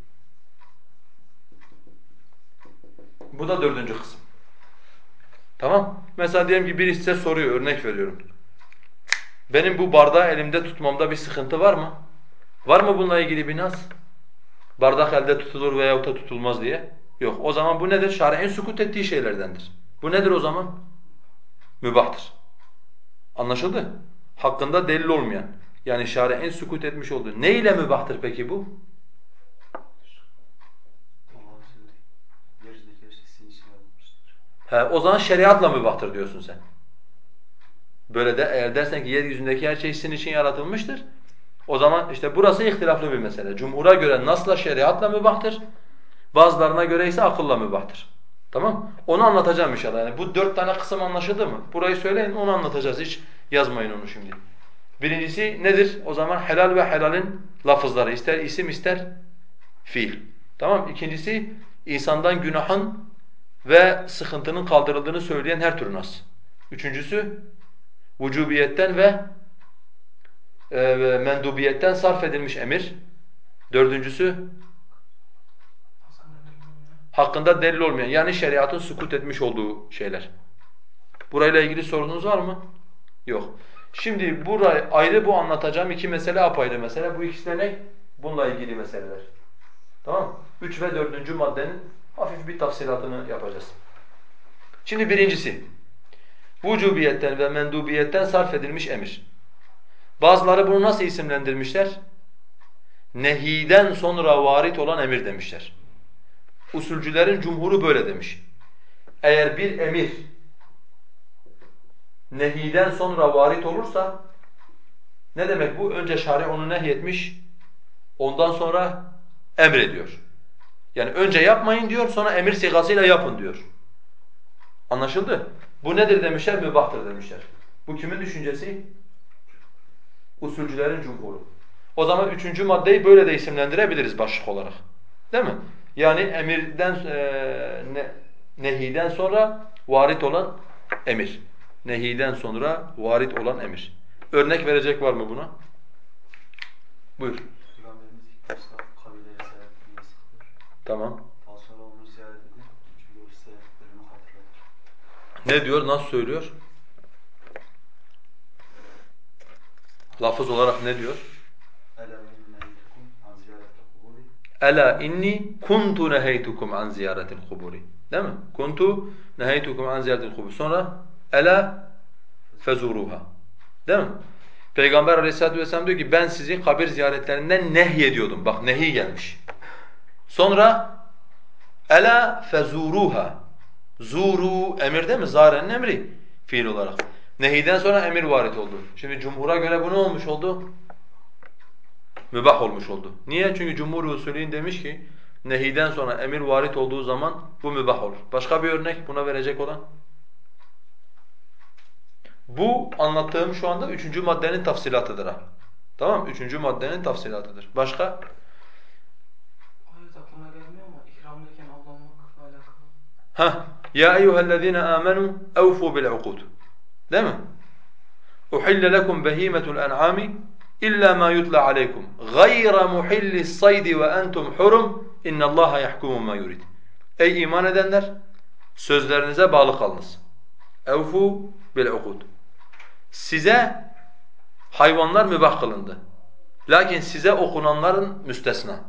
Bu da dördüncü kısım. Tamam. Mesela diyelim ki birisi size soruyor, örnek veriyorum. Benim bu bardağı elimde tutmamda bir sıkıntı var mı? Var mı bununla ilgili bir nas? Bardak elde tutulur veyahut da tutulmaz diye. Yok. O zaman bu nedir? Şari'in sukut ettiği şeylerdendir. Bu nedir o zaman? Mübahtır. Anlaşıldı? Hakkında delil olmayan. Yani şari'in sukut etmiş olduğu. Ne ile mübahtır peki bu? Allah Resulü yeryüzündeki her şey sizin için yaratılmıştır. He, o zaman şeriatla mübahtır diyorsun sen. Böyle de eğer dersen ki yeryüzündeki her şey sizin için yaratılmıştır. O zaman işte burası ihtilaflı bir mesele. Cumhura göre nasla şeriatla mübahtır. Bazılarına göre ise akılla mübahtır. Tamam? Onu anlatacağım inşallah. Yani bu dört tane kısım anlaşıldı mı? Burayı söyleyin onu anlatacağız. Hiç yazmayın onu şimdi. Birincisi nedir? O zaman helal ve helalin lafızları. ister isim ister fiil. Tamam İkincisi insandan günahın ve sıkıntının kaldırıldığını söyleyen her tür nas. Üçüncüsü vücubiyetten ve e, mendubiyetten sarf edilmiş emir. Dördüncüsü hakkında delil olmayan yani şeriatın sukut etmiş olduğu şeyler. Burayla ilgili sorunuz var mı? Yok. Şimdi burayı ayrı bu anlatacağım iki mesele apayrı mesele. Bu ikisi de ne? Bununla ilgili meseleler. Tamam mı? Üç ve dördüncü maddenin hafif bir tafsilatını yapacağız. Şimdi birincisi, vücubiyetten ve mendubiyetten sarf edilmiş emir. Bazıları bunu nasıl isimlendirmişler? Nehiden sonra varit olan emir demişler. Usulcülerin cumhuru böyle demiş. Eğer bir emir nehiden sonra varit olursa ne demek bu? Önce şari onu nehyetmiş, ondan sonra emrediyor. Yani önce yapmayın diyor, sonra emir sigasıyla yapın diyor. Anlaşıldı? Bu nedir demişler? Mübahtır demişler. Bu kimin düşüncesi? Usulcülerin cumhuru. O zaman üçüncü maddeyi böyle de isimlendirebiliriz başlık olarak. Değil mi? Yani emirden, e, ne, nehiden sonra varit olan emir. Nehiden sonra varit olan emir. Örnek verecek var mı buna? Buyur. Peygamberimiz ilk başta kabileleri ziyaret etmeyi yasaklıyor. Tamam. Daha sonra onu ziyaret edin. Çünkü o size ölümü hatırlatır. Ne diyor? Nasıl söylüyor? Lafız olarak ne diyor? Ela inni kuntu neheytukum an ziyaretil kuburi. Değil mi? Kuntu neheytukum an ziyaretil kuburi. Sonra ela fezuruha. Değil mi? Peygamber Aleyhisselatü vesselam diyor ki ben sizi kabir ziyaretlerinden nehyediyordum. Bak nehi gelmiş. Sonra ela fezuruha. Zuru emir değil mi? Zarenin emri fiil olarak. Nehiden sonra emir varit oldu. Şimdi cumhura göre bu ne olmuş oldu? Mübah olmuş oldu. Niye? Çünkü cumhur usulün demiş ki nehiden sonra emir varit olduğu zaman bu mübah olur. Başka bir örnek buna verecek olan? Bu anlattığım şu anda üçüncü maddenin tafsilatıdır ha. Tamam? Üçüncü maddenin tafsilatıdır. Başka? ayet aklıma gelmiyor ama ihramdayken avlanmakla alakalı. Ha, ya eyyuhellezine amenu evfu bil uqud. Değil mi? Uhille lekum behimetul en'ami illa ma yutla aleykum gayra muhillis saydi ve entum hurum innallaha yahkumu ma yurid. Ey iman edenler sözlerinize bağlı kalınız. Evfu bil uqud. Size hayvanlar mübah kılındı. Lakin size okunanların müstesna.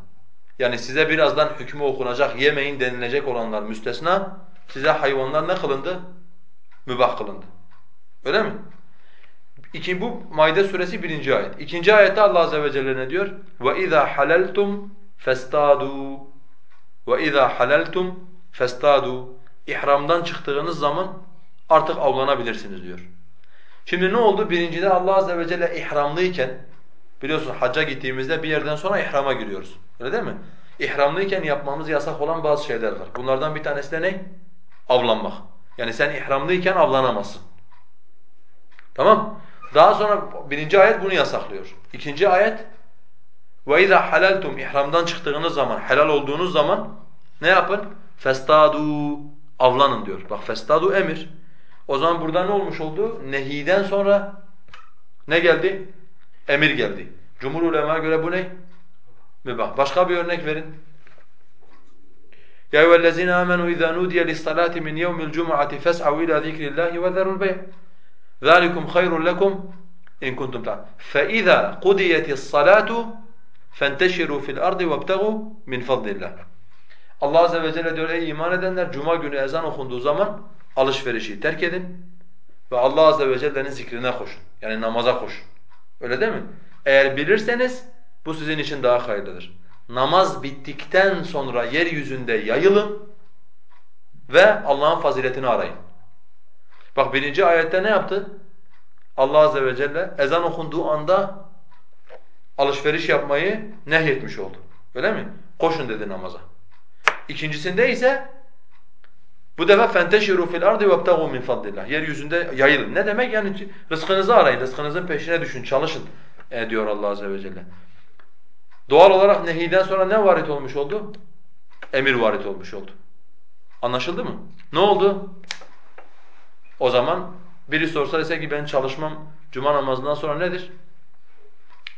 Yani size birazdan hükmü okunacak, yemeyin denilecek olanlar müstesna. Size hayvanlar ne kılındı? Mübah kılındı. Öyle mi? İki, bu Maide suresi birinci ayet. İkinci ayette Allah azze ve celle ne diyor? وَإِذَا حَلَلْتُمْ فَاسْتَادُوا وَإِذَا حَلَلْتُمْ فَاسْتَادُوا İhramdan çıktığınız zaman artık avlanabilirsiniz diyor. Şimdi ne oldu? Birincide Allah azze ve celle ihramlıyken, biliyorsun hacca gittiğimizde bir yerden sonra ihrama giriyoruz. Öyle değil mi? İhramlıyken yapmamız yasak olan bazı şeyler var. Bunlardan bir tanesi de ne? Avlanmak. Yani sen ihramlıyken avlanamazsın. Tamam? Daha sonra birinci ayet bunu yasaklıyor. İkinci ayet وَاِذَا حَلَلْتُمْ ihramdan çıktığınız zaman, helal olduğunuz zaman ne yapın? فَاسْتَادُوا avlanın diyor. Bak festadu emir. O zaman burada ne olmuş oldu? Nehiden sonra ne geldi? Emir geldi. Cumhur ulemaya göre bu ne? Mübah. Başka bir örnek verin. Ya eyyühellezine amenu iza nudiye lis-salati min yevmil cum'ati fes'au ila zikrillahi ve zerul bey'. Zalikum hayrun lekum in kuntum ta'lamun. Fe iza qudiyetis-salatu fenteşiru fil ardi vebtegu min fadlillah. Allah azze ve celle diyor ey iman edenler cuma günü ezan okunduğu zaman alışverişi terk edin ve Allah azze ve celle'nin zikrine koşun. Yani namaza koşun. Öyle değil mi? Eğer bilirseniz bu sizin için daha hayırlıdır. Namaz bittikten sonra yeryüzünde yayılın ve Allah'ın faziletini arayın. Bak birinci ayette ne yaptı? Allah azze ve celle ezan okunduğu anda alışveriş yapmayı nehyetmiş oldu. Öyle mi? Koşun dedi namaza. İkincisinde ise bu defa fenteşiru fil ardi vebtagu min fadlillah. Yeryüzünde yayılın. Ne demek? Yani rızkınızı arayın, rızkınızın peşine düşün, çalışın e, diyor Allah azze ve celle. Doğal olarak nehiden sonra ne varit olmuş oldu? Emir varit olmuş oldu. Anlaşıldı mı? Ne oldu? O zaman biri sorsa dese ki ben çalışmam cuma namazından sonra nedir?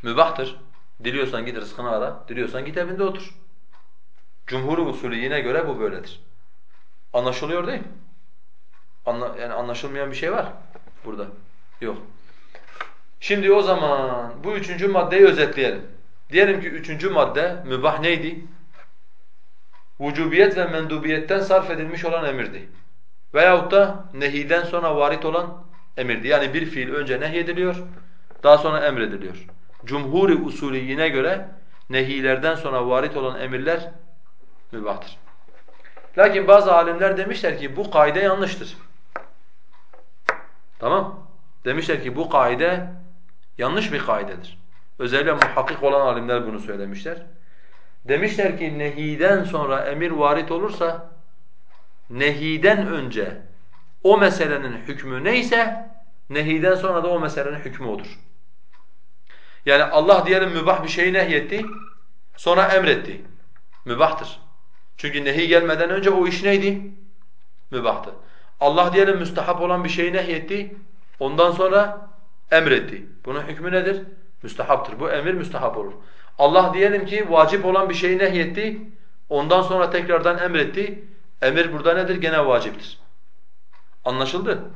Mübahtır. Diliyorsan git rızkını ara, diliyorsan git evinde otur. Cumhur usulü yine göre bu böyledir. Anlaşılıyor değil mi? Anla, yani anlaşılmayan bir şey var burada. Yok. Şimdi o zaman bu üçüncü maddeyi özetleyelim. Diyelim ki üçüncü madde mübah neydi? Vücubiyet ve mendubiyetten sarf edilmiş olan emirdi. Veyahut da nehiden sonra varit olan emirdi. Yani bir fiil önce nehyediliyor, daha sonra emrediliyor. Cumhuri usulü yine göre nehilerden sonra varit olan emirler mübahtır. Lakin bazı alimler demişler ki bu kaide yanlıştır. Tamam? Demişler ki bu kaide yanlış bir kaidedir. Özellikle muhakkik olan alimler bunu söylemişler. Demişler ki nehiden sonra emir varit olursa nehiden önce o meselenin hükmü neyse nehiden sonra da o meselenin hükmü odur. Yani Allah diyelim mübah bir şeyi nehyetti, sonra emretti. Mübahtır. Çünkü nehi gelmeden önce o iş neydi? Mübahtı. Allah diyelim müstahap olan bir şeyi nehyetti, ondan sonra emretti. Bunun hükmü nedir? Müstahaptır. Bu emir müstahap olur. Allah diyelim ki vacip olan bir şeyi nehyetti, ondan sonra tekrardan emretti. Emir burada nedir? Gene vaciptir. Anlaşıldı?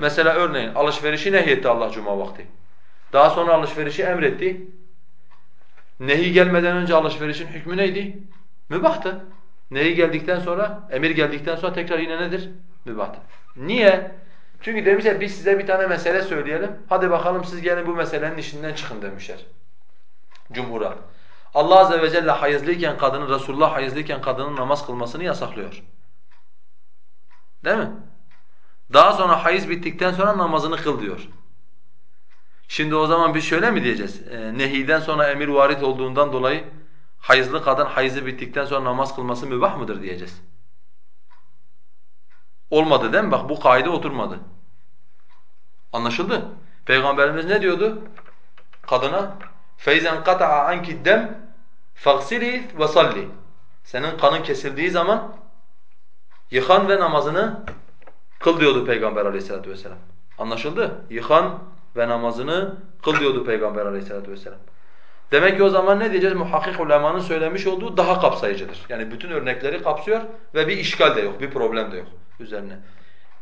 Mesela örneğin alışverişi nehyetti Allah cuma vakti. Daha sonra alışverişi emretti. Nehi gelmeden önce alışverişin hükmü neydi? Mübahtı. Nehi geldikten sonra, emir geldikten sonra tekrar yine nedir? Mübahtı. Niye? Çünkü demişler biz size bir tane mesele söyleyelim. Hadi bakalım siz gelin bu meselenin işinden çıkın demişler. Cumhur'a. Allah azze ve celle hayızlıyken kadının, Resulullah hayızlıyken kadının namaz kılmasını yasaklıyor. Değil mi? Daha sonra hayız bittikten sonra namazını kıl diyor. Şimdi o zaman biz şöyle mi diyeceğiz? E, nehiden sonra emir varit olduğundan dolayı hayızlı kadın hayızı bittikten sonra namaz kılması mübah mıdır diyeceğiz. Olmadı değil mi? Bak bu kaide oturmadı. Anlaşıldı. Peygamberimiz ne diyordu? Kadına feyzen kata'a anki dem fagsili ve. Senin kanın kesildiği zaman yıkan ve namazını kıl diyordu Peygamber Aleyhisselatü vesselam. Anlaşıldı? Yıkan ve namazını kıl diyordu Peygamber Aleyhisselatü vesselam. Demek ki o zaman ne diyeceğiz? Muhakkik ulemanın söylemiş olduğu daha kapsayıcıdır. Yani bütün örnekleri kapsıyor ve bir işgal de yok, bir problem de yok üzerine.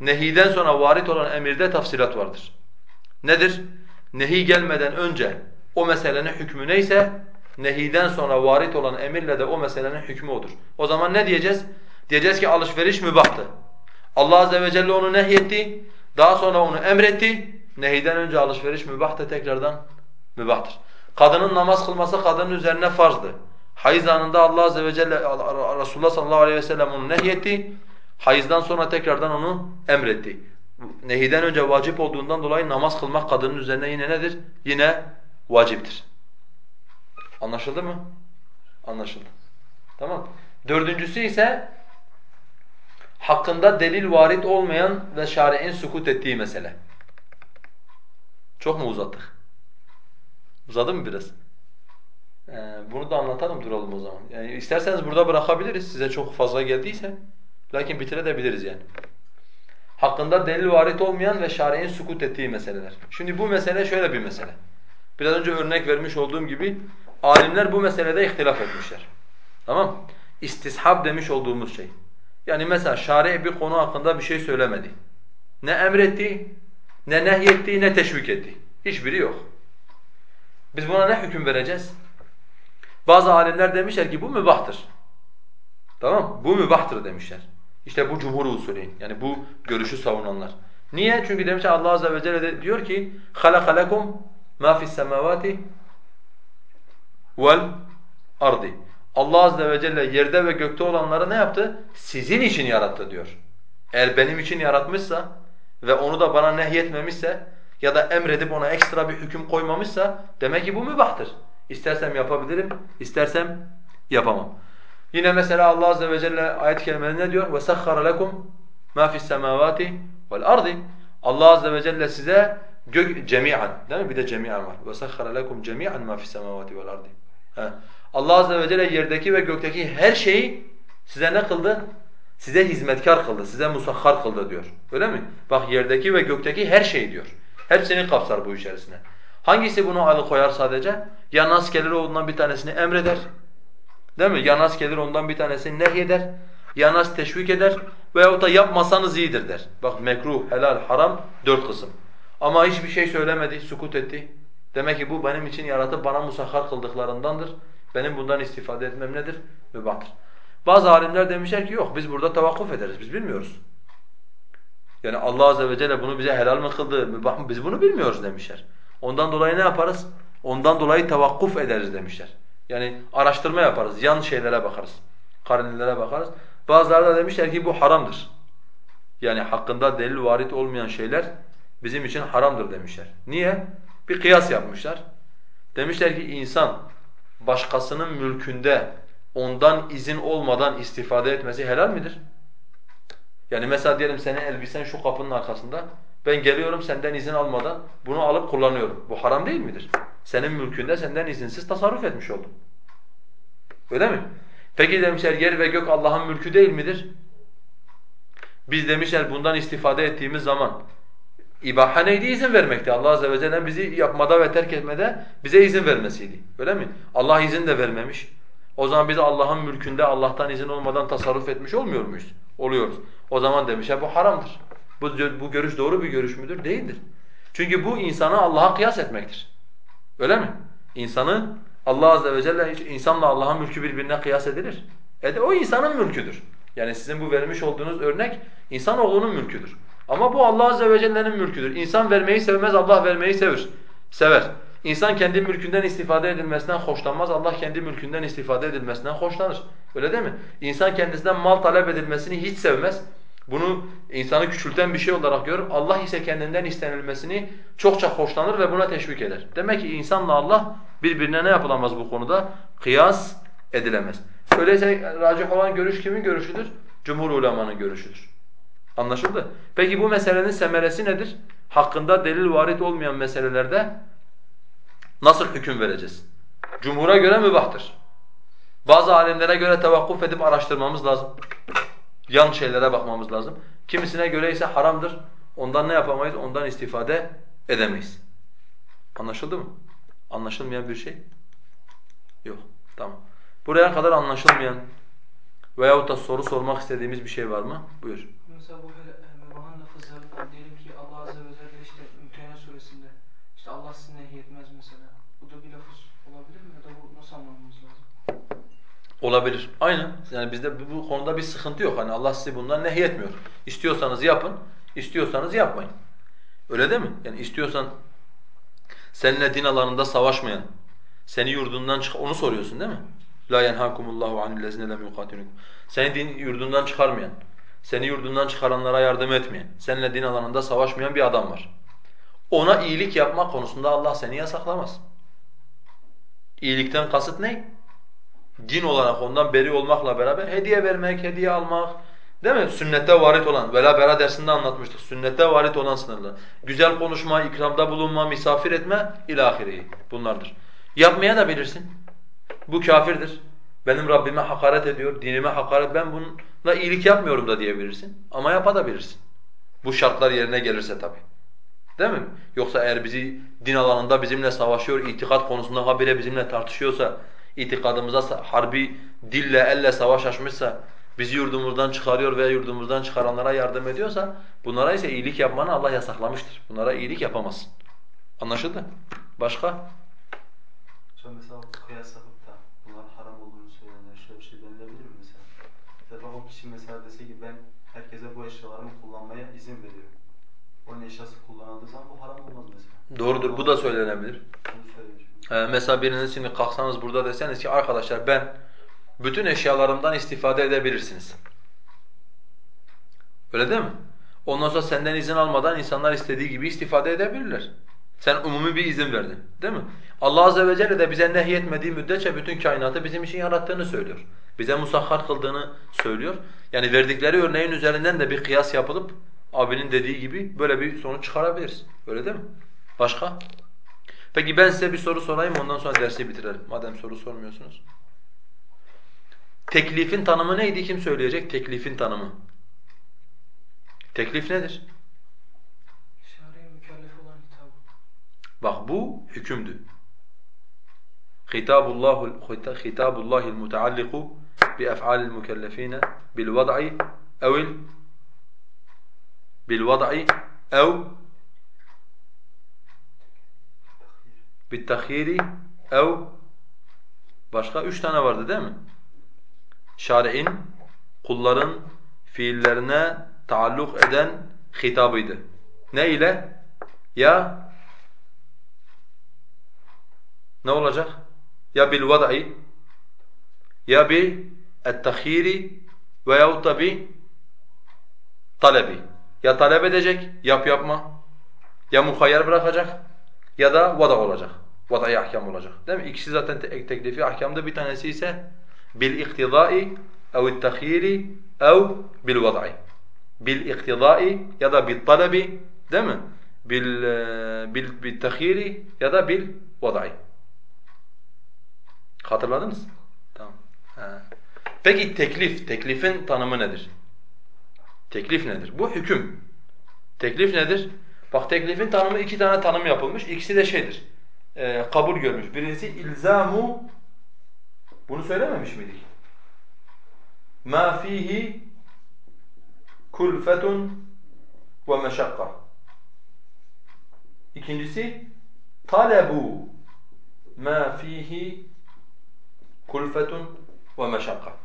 Nehiden sonra varit olan emirde tafsilat vardır. Nedir? Nehi gelmeden önce o meselenin hükmü neyse Nehiden sonra varit olan emirle de o meselenin hükmü odur. O zaman ne diyeceğiz? Diyeceğiz ki alışveriş mübahtı. Allah azze ve celle onu nehyetti. Daha sonra onu emretti. Nehiden önce alışveriş mübahtı tekrardan mübahtır. Kadının namaz kılması kadının üzerine farzdı. Hayız anında Allah azze ve celle Resulullah sallallahu aleyhi ve sellem onu nehyetti. Hayızdan sonra tekrardan onu emretti. Nehiden önce vacip olduğundan dolayı namaz kılmak kadının üzerine yine nedir? Yine vaciptir. Anlaşıldı mı? Anlaşıldı. Tamam. Dördüncüsü ise hakkında delil varit olmayan ve şari'in sukut ettiği mesele. Çok mu uzattık? Uzadı mı biraz? Ee, bunu da anlatalım duralım o zaman. Yani isterseniz burada bırakabiliriz size çok fazla geldiyse. Lakin bitirebiliriz yani. Hakkında delil varit olmayan ve şari'in sukut ettiği meseleler. Şimdi bu mesele şöyle bir mesele. Biraz önce örnek vermiş olduğum gibi alimler bu meselede ihtilaf etmişler. Tamam İstishab demiş olduğumuz şey. Yani mesela şari bir konu hakkında bir şey söylemedi. Ne emretti, ne nehyetti, ne teşvik etti. Hiçbiri yok. Biz buna ne hüküm vereceğiz? Bazı alimler demişler ki bu mübahtır. Tamam Bu mübahtır demişler. İşte bu cumhur usulü. Yani bu görüşü savunanlar. Niye? Çünkü demişler Allah azze ve celle de diyor ki خَلَقَ لَكُمْ مَا فِي السَّمَاوَاتِ وَالْأَرْضِ Allah azze ve celle yerde ve gökte olanları ne yaptı? Sizin için yarattı diyor. Eğer benim için yaratmışsa ve onu da bana nehyetmemişse ya da emredip ona ekstra bir hüküm koymamışsa demek ki bu mübahtır. İstersem yapabilirim, istersem yapamam. Yine mesela Allah azze ve celle ayet-i kerimede ne diyor? وَسَخَّرَ لَكُمْ مَا فِي السَّمَاوَاتِ وَالْأَرْضِ Allah azze ve celle size gök cemiyen değil mi? Bir de cemiyen var. وَسَخَّرَ لَكُمْ جَمِيعًا مَا فِي السَّمَاوَاتِ وَالْأَرْضِ Allah azze ve celle yerdeki ve gökteki her şeyi size ne kıldı? Size hizmetkar kıldı, size musahhar kıldı diyor. Öyle mi? Bak yerdeki ve gökteki her şey diyor. Hepsini kapsar bu içerisine. Hangisi bunu alıkoyar sadece? Ya nas gelir olduğundan bir tanesini emreder. Değil mi? Ya nas gelir ondan bir tanesini nehyeder. Ya nas teşvik eder. Veyahut da yapmasanız iyidir der. Bak mekruh, helal, haram dört kısım. Ama hiçbir şey söylemedi, sukut etti. Demek ki bu benim için yaratıp bana musahhar kıldıklarındandır. Benim bundan istifade etmem nedir? Mübahtır. Bazı alimler demişler ki yok biz burada tavakkuf ederiz, biz bilmiyoruz. Yani Allah azze ve celle bunu bize helal mı kıldı, mübah mı biz bunu bilmiyoruz demişler. Ondan dolayı ne yaparız? Ondan dolayı tavakkuf ederiz demişler. Yani araştırma yaparız, yan şeylere bakarız, karinelere bakarız. Bazıları da demişler ki bu haramdır. Yani hakkında delil varit olmayan şeyler bizim için haramdır demişler. Niye? Bir kıyas yapmışlar. Demişler ki insan başkasının mülkünde ondan izin olmadan istifade etmesi helal midir? Yani mesela diyelim senin elbisen şu kapının arkasında. Ben geliyorum senden izin almadan bunu alıp kullanıyorum. Bu haram değil midir? Senin mülkünde senden izinsiz tasarruf etmiş oldum. Öyle mi? Peki demişler yer ve gök Allah'ın mülkü değil midir? Biz demişler bundan istifade ettiğimiz zaman İbaha neydi? İzin vermekti. Allah azze ve celle bizi yapmada ve terk etmede bize izin vermesiydi. Öyle mi? Allah izin de vermemiş. O zaman biz Allah'ın mülkünde Allah'tan izin olmadan tasarruf etmiş olmuyor muyuz? Oluyoruz. O zaman demiş ya bu haramdır. Bu, bu görüş doğru bir görüş müdür? Değildir. Çünkü bu insanı Allah'a kıyas etmektir. Öyle mi? İnsanı Allah azze ve celle insanla Allah'ın mülkü birbirine kıyas edilir. E de o insanın mülküdür. Yani sizin bu vermiş olduğunuz örnek insanoğlunun mülküdür. Ama bu Allah azze ve celle'nin mülküdür. İnsan vermeyi sevmez, Allah vermeyi sever. Sever. İnsan kendi mülkünden istifade edilmesinden hoşlanmaz, Allah kendi mülkünden istifade edilmesinden hoşlanır. Öyle değil mi? İnsan kendisinden mal talep edilmesini hiç sevmez. Bunu insanı küçülten bir şey olarak görür. Allah ise kendinden istenilmesini çokça hoşlanır ve buna teşvik eder. Demek ki insanla Allah birbirine ne yapılamaz bu konuda? Kıyas edilemez. Öyleyse racih olan görüş kimin görüşüdür? Cumhur ulemanın görüşüdür. Anlaşıldı? Peki bu meselenin semeresi nedir? Hakkında delil varit olmayan meselelerde nasıl hüküm vereceğiz? Cumhura göre mübahtır. Bazı alimlere göre tevakkuf edip araştırmamız lazım. Yan şeylere bakmamız lazım. Kimisine göre ise haramdır. Ondan ne yapamayız? Ondan istifade edemeyiz. Anlaşıldı mı? Anlaşılmayan bir şey? Yok. Tamam. Buraya kadar anlaşılmayan veyahut da soru sormak istediğimiz bir şey var mı? Buyur mesela bu mübahan lafızlarından diyelim ki Allah Azze ve Celle işte Mümtehine suresinde işte Allah sizi nehyetmez mesela. Bu da bir lafız olabilir mi? Ya da bu nasıl anlamı Olabilir. Aynen. Yani bizde bu, bu konuda bir sıkıntı yok. Hani Allah sizi bundan nehyetmiyor. İstiyorsanız yapın, istiyorsanız yapmayın. Öyle değil mi? Yani istiyorsan seninle din alanında savaşmayan, seni yurdundan çık onu soruyorsun değil mi? La yenhakumullahu anillezine lem yuqatilukum. Seni din yurdundan çıkarmayan, seni yurdundan çıkaranlara yardım etmeyen, seninle din alanında savaşmayan bir adam var. Ona iyilik yapma konusunda Allah seni yasaklamaz. İyilikten kasıt ne? Din olarak ondan beri olmakla beraber hediye vermek, hediye almak, değil mi? Sünnette varit olan, Vela Bera dersinde anlatmıştık. Sünnette varit olan sınırlar. Güzel konuşma, ikramda bulunma, misafir etme, ilahiri bunlardır. Yapmaya da bilirsin. Bu kafirdir. Benim Rabbime hakaret ediyor, dinime hakaret, ben bununla iyilik yapmıyorum da diyebilirsin. Ama yapabilirsin. Bu şartlar yerine gelirse tabii. Değil mi? Yoksa eğer bizi din alanında bizimle savaşıyor, itikat konusunda habire bizimle tartışıyorsa, itikadımıza harbi dille, elle savaş açmışsa, bizi yurdumuzdan çıkarıyor veya yurdumuzdan çıkaranlara yardım ediyorsa, bunlara ise iyilik yapmanı Allah yasaklamıştır. Bunlara iyilik yapamazsın. Anlaşıldı? Başka? Hocam mesela kıyas yapıp da bunların haram olduğunu söyleyenler şöyle bir şey denilebilir mi mesela? Mesela o kişi mesela dese ki ben herkese bu eşyalarımı kullanmaya izin veriyorum. Onun eşyası kullanıldığı zaman bu haram olmaz mesela. Doğrudur, bu da söylenebilir. Ee, mesela biriniz şimdi kalksanız burada deseniz ki arkadaşlar ben bütün eşyalarımdan istifade edebilirsiniz. Öyle değil mi? Ondan sonra senden izin almadan insanlar istediği gibi istifade edebilirler. Sen umumi bir izin verdin. Değil mi? Allah azze ve celle de bize nehyetmediği müddetçe bütün kainatı bizim için yarattığını söylüyor. Bize musahhar kıldığını söylüyor. Yani verdikleri örneğin üzerinden de bir kıyas yapılıp abinin dediği gibi böyle bir sonuç çıkarabiliriz. Öyle değil mi? Başka? Peki ben size bir soru sorayım ondan sonra dersi bitirelim. Madem soru sormuyorsunuz. Teklifin tanımı neydi? Kim söyleyecek? Teklifin tanımı. Teklif nedir? Bak bu hükümdü. Hitabullah hitabullahil mutaalliku bi ef'alil mukellefine bil vad'i ev'il bil vad'i ev bil tahyiri ev başka üç tane vardı değil mi? Şari'in kulların fiillerine taalluk eden hitabıydı. Ne ile? Ya ne olacak? Ya bil vad'i ya bil et-tahiri veyahut da bir talebi. Ya talep edecek, yap yapma. Ya muhayyer bırakacak ya da vada olacak. Vadai ahkam olacak. Değil mi? İkisi zaten te teklifi ahkamda bir tanesi ise bil iktidai ev et-tahyiri ev bil vad'i. Bil iktidai ya da bil talebi, değil mi? Bil bil bil tahyiri ya da bil vad'i. Hatırladınız? Tamam. Ha. Peki teklif, teklifin tanımı nedir? Teklif nedir? Bu hüküm. Teklif nedir? Bak teklifin tanımı iki tane tanım yapılmış. İkisi de şeydir. E, kabul görmüş. Birincisi ilzamu bunu söylememiş miydik? Ma fihi kulfetun ve meşakka. İkincisi talebu ma fihi kulfetun ve meşakka.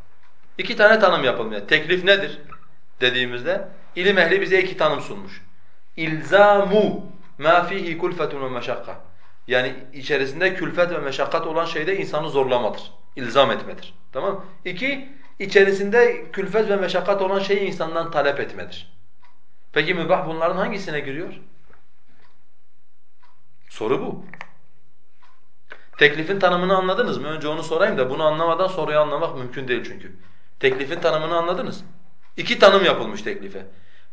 İki tane tanım yapılmıyor. Teklif nedir dediğimizde ilim ehli bize iki tanım sunmuş. İlzamu ma fihi kulfetun ve meşakka. Yani içerisinde külfet ve meşakkat olan şeyde insanı zorlamadır. İlzam etmedir. Tamam İki, içerisinde külfet ve meşakkat olan şeyi insandan talep etmedir. Peki mübah bunların hangisine giriyor? Soru bu. Teklifin tanımını anladınız mı? Önce onu sorayım da bunu anlamadan soruyu anlamak mümkün değil çünkü. Teklifin tanımını anladınız. İki tanım yapılmış teklife.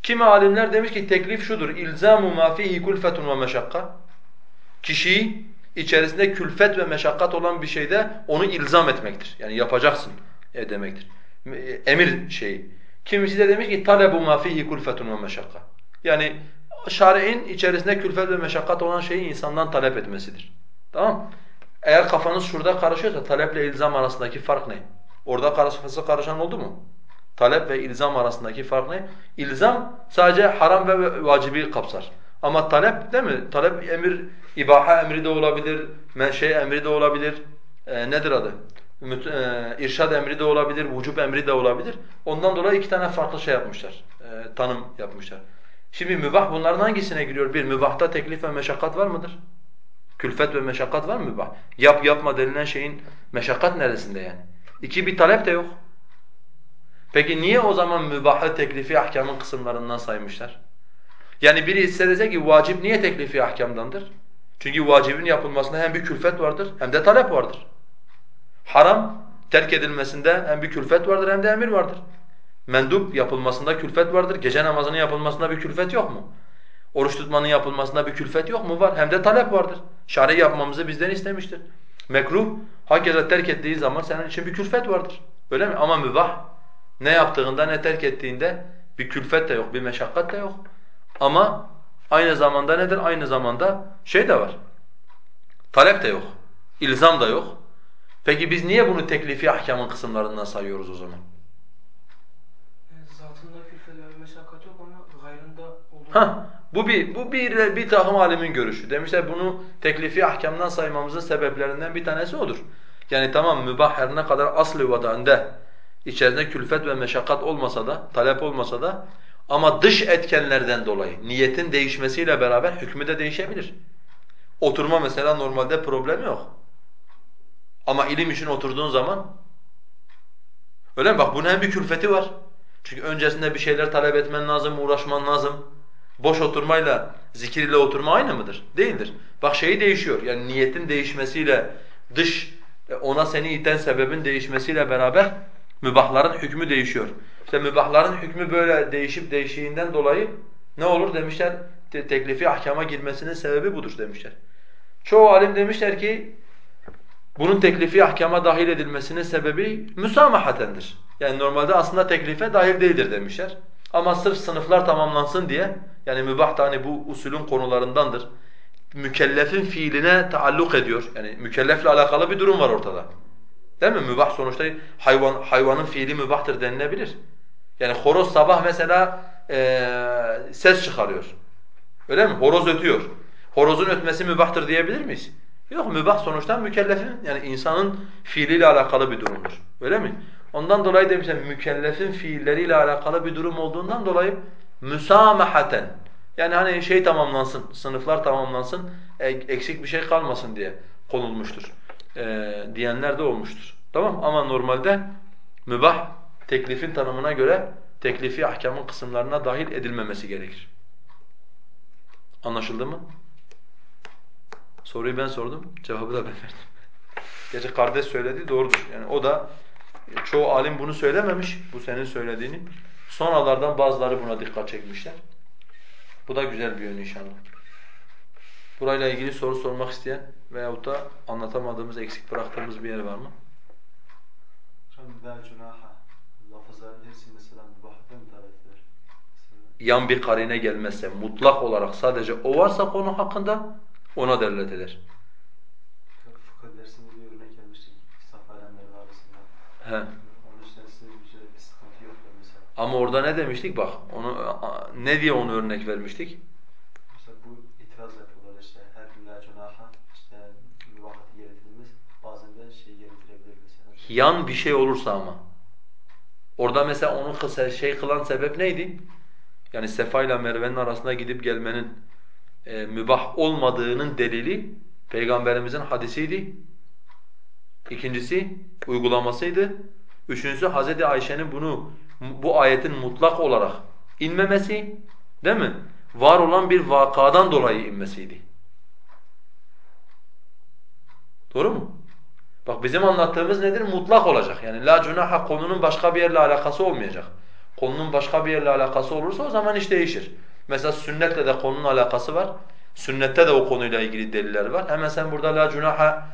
Kimi alimler demiş ki teklif şudur. İlzamu ma fihi kulfetun ve meşakka. Kişiyi içerisinde külfet ve meşakkat olan bir şeyde onu ilzam etmektir. Yani yapacaksın e demektir. Emir şeyi. Kimisi de demiş ki talebu ma fihi kulfetun ve meşakka. Yani şari'in içerisinde külfet ve meşakkat olan şeyi insandan talep etmesidir. Tamam? Eğer kafanız şurada karışıyorsa taleple ilzam arasındaki fark ne? Orada kafası karışan oldu mu? Talep ve ilzam arasındaki fark ne? İlzam sadece haram ve vacibi kapsar. Ama talep değil mi? Talep emir, ibaha emri de olabilir, menşe emri de olabilir. E, nedir adı? müt- e, irşad emri de olabilir, vücub emri de olabilir. Ondan dolayı iki tane farklı şey yapmışlar, e, tanım yapmışlar. Şimdi mübah bunların hangisine giriyor? Bir, mübahta teklif ve meşakkat var mıdır? Külfet ve meşakkat var mı mübah? Yap yapma denilen şeyin meşakkat neresinde yani? İki, bir talep de yok. Peki niye o zaman mübahı teklifi ahkamın kısımlarından saymışlar? Yani biri istese ki vacip niye teklifi ahkamdandır? Çünkü vacibin yapılmasında hem bir külfet vardır hem de talep vardır. Haram terk edilmesinde hem bir külfet vardır hem de emir vardır. Mendup yapılmasında külfet vardır. Gece namazının yapılmasında bir külfet yok mu? Oruç tutmanın yapılmasında bir külfet yok mu? Var. Hem de talep vardır. Şari yapmamızı bizden istemiştir. Mekruh, hakeza terk ettiği zaman senin için bir külfet vardır. Öyle mi? Ama mübah, ne yaptığında ne terk ettiğinde bir külfet de yok, bir meşakkat de yok. Ama aynı zamanda nedir? Aynı zamanda şey de var. Talep de yok. ilzam da yok. Peki biz niye bunu teklifi ahkamın kısımlarından sayıyoruz o zaman? Zatında külfet ve meşakkat yok ama gayrında olduğu Ha, bu bir bu bir bir takım alimin görüşü. Demişler bunu teklifi ahkamdan saymamızın sebeplerinden bir tanesi odur. Yani tamam mübah her ne kadar aslı vadanda içerisinde külfet ve meşakkat olmasa da, talep olmasa da ama dış etkenlerden dolayı niyetin değişmesiyle beraber hükmü de değişebilir. Oturma mesela normalde problem yok. Ama ilim için oturduğun zaman öyle mi? Bak bunun hem bir külfeti var. Çünkü öncesinde bir şeyler talep etmen lazım, uğraşman lazım. Boş oturmayla, zikir ile oturma aynı mıdır? Değildir. Bak şeyi değişiyor. Yani niyetin değişmesiyle, dış e, ona seni iten sebebin değişmesiyle beraber mübahların hükmü değişiyor. İşte mübahların hükmü böyle değişip değişiğinden dolayı ne olur demişler? Te teklifi ahkama girmesinin sebebi budur demişler. Çoğu alim demişler ki bunun teklifi ahkama dahil edilmesinin sebebi müsamahatendir. Yani normalde aslında teklife dahil değildir demişler. Ama sırf sınıflar tamamlansın diye yani mübah da hani bu usulün konularındandır. Mükellefin fiiline taalluk ediyor. Yani mükellefle alakalı bir durum var ortada. Değil mi? Mübah sonuçta hayvan hayvanın fiili mübahtır denilebilir. Yani horoz sabah mesela ee, ses çıkarıyor. Öyle mi? Horoz ötüyor. Horozun ötmesi mübahtır diyebilir miyiz? Yok mübah sonuçta mükellefin yani insanın fiiliyle alakalı bir durumdur. Öyle mi? Ondan dolayı demişler mükellefin fiilleriyle alakalı bir durum olduğundan dolayı müsamahaten yani hani şey tamamlansın, sınıflar tamamlansın, eksik bir şey kalmasın diye konulmuştur. E, diyenler de olmuştur. Tamam ama normalde mübah teklifin tanımına göre teklifi ahkamın kısımlarına dahil edilmemesi gerekir. Anlaşıldı mı? Soruyu ben sordum, cevabı da ben verdim. Gerçi kardeş söyledi, doğrudur. Yani o da çoğu alim bunu söylememiş, bu senin söylediğini. Sonralardan bazıları buna dikkat çekmişler. Bu da güzel bir yön inşallah. Burayla ilgili soru sormak isteyen veyahut da anlatamadığımız, eksik bıraktığımız bir yer var mı? Yan bir karine gelmezse, mutlak olarak sadece o varsa konu hakkında ona delalet eder. fıkıh dersinde bir örnek gelmiştik. Safa alemleri arasında. He. Onun üstüne bir, şey, bir sıkıntı yok mesela. Ama orada ne demiştik? Bak, onu ne diye onu örnek vermiştik? Mesela bu itiraz yapıyorlar işte her gün la cunaha işte mübahati gerektirilmez. Bazen de şey gerektirebilir mesela. Yan bir şey olursa ama. Orada mesela onu şey kılan sebep neydi? Yani Sefa ile Merve'nin arasında gidip gelmenin e, mübah olmadığının delili Peygamberimizin hadisiydi. İkincisi uygulamasıydı. Üçüncüsü Hazreti Ayşe'nin bunu bu ayetin mutlak olarak inmemesi, değil mi? Var olan bir vakadan dolayı inmesiydi. Doğru mu? Bak bizim anlattığımız nedir? Mutlak olacak. Yani la cunaha konunun başka bir yerle alakası olmayacak. Konunun başka bir yerle alakası olursa o zaman iş değişir. Mesela sünnetle de konunun alakası var. Sünnette de o konuyla ilgili deliller var. Hemen sen burada la cunaha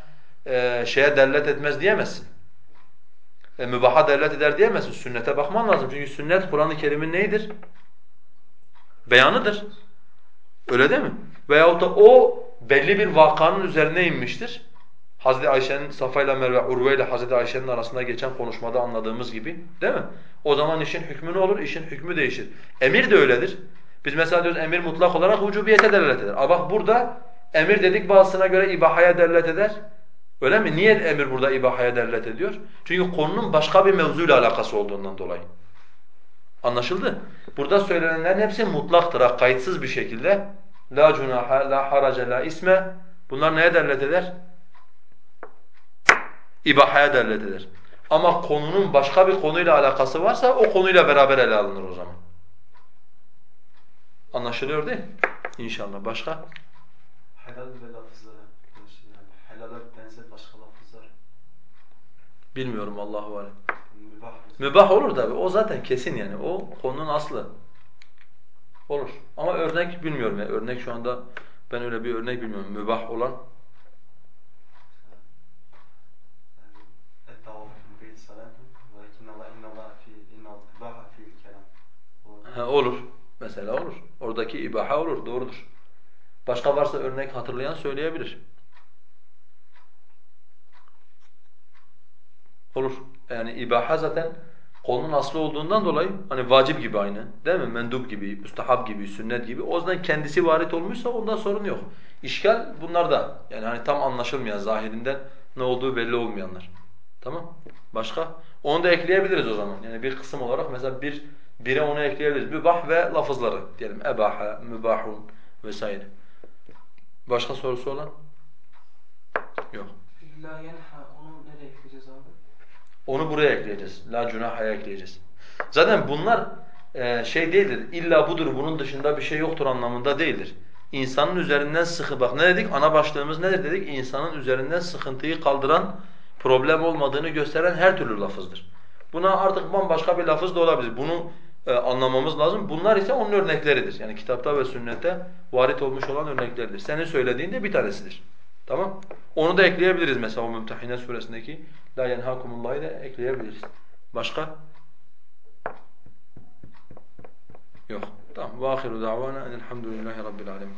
e, şeye delalet etmez diyemezsin. E, mübaha delalet eder diyemezsin. Sünnete bakman lazım. Çünkü sünnet Kur'an-ı Kerim'in neyidir? Beyanıdır. Öyle değil mi? Veyahut da o belli bir vakanın üzerine inmiştir. Hazreti Ayşe'nin Safa ile Merve, Urve ile Hazreti Ayşe'nin arasında geçen konuşmada anladığımız gibi değil mi? O zaman işin hükmü ne olur? İşin hükmü değişir. Emir de öyledir. Biz mesela diyoruz emir mutlak olarak vücubiyete delalet eder. Ama bak burada emir dedik bazısına göre ibahaya delalet eder. Öyle mi? Niye emir burada ibahaya delalet ediyor? Çünkü konunun başka bir mevzuyla alakası olduğundan dolayı. Anlaşıldı? Burada söylenenlerin hepsi mutlaktır, kayıtsız bir şekilde. La cunaha, la harace, la isme. Bunlar neye delalet eder? İbahaya eder. Ama konunun başka bir konuyla alakası varsa o konuyla beraber ele alınır o zaman. Anlaşılıyor değil mi? İnşallah. Başka? Helal ve lafızları. Yani helale benzer başka lafızlar. Bilmiyorum Allahu alem. Mübah. Mübah olur tabi. O zaten kesin yani. O konunun aslı. Olur. Ama örnek bilmiyorum ya. Örnek şu anda ben öyle bir örnek bilmiyorum. Mübah olan. Ha, olur. Mesela olur. Oradaki ibaha olur. Doğrudur. Başka varsa örnek hatırlayan söyleyebilir. Olur. Yani ibaha zaten konunun aslı olduğundan dolayı hani vacip gibi aynı. Değil mi? Mendup gibi, müstahab gibi, sünnet gibi. O yüzden kendisi varit olmuşsa ondan sorun yok. İşgal bunlarda. Yani hani tam anlaşılmayan, zahirinden ne olduğu belli olmayanlar. Tamam? Başka? Onu da ekleyebiliriz o zaman. Yani bir kısım olarak mesela bir bire onu ekleyebiliriz. Mübah ve lafızları diyelim. Ebaha, mübahun vesaire. Başka sorusu olan? Yok. La yenha onu nereye ekleyeceğiz abi? Onu buraya ekleyeceğiz. La cunahaya ekleyeceğiz. Zaten bunlar e, şey değildir. İlla budur, bunun dışında bir şey yoktur anlamında değildir. İnsanın üzerinden sıkı bak ne dedik? Ana başlığımız nedir dedik? İnsanın üzerinden sıkıntıyı kaldıran, problem olmadığını gösteren her türlü lafızdır. Buna artık bambaşka bir lafız da olabilir. Bunu e, anlamamız lazım. Bunlar ise onun örnekleridir. Yani kitapta ve sünnette varit olmuş olan örnekleridir. Senin söylediğin de bir tanesidir. Tamam? Onu da ekleyebiliriz mesela o Mümtehine suresindeki la yenhakumullah'ı da ekleyebiliriz. Başka? Yok. Tamam. Ve ahiru davana enelhamdülillahi rabbil alemin.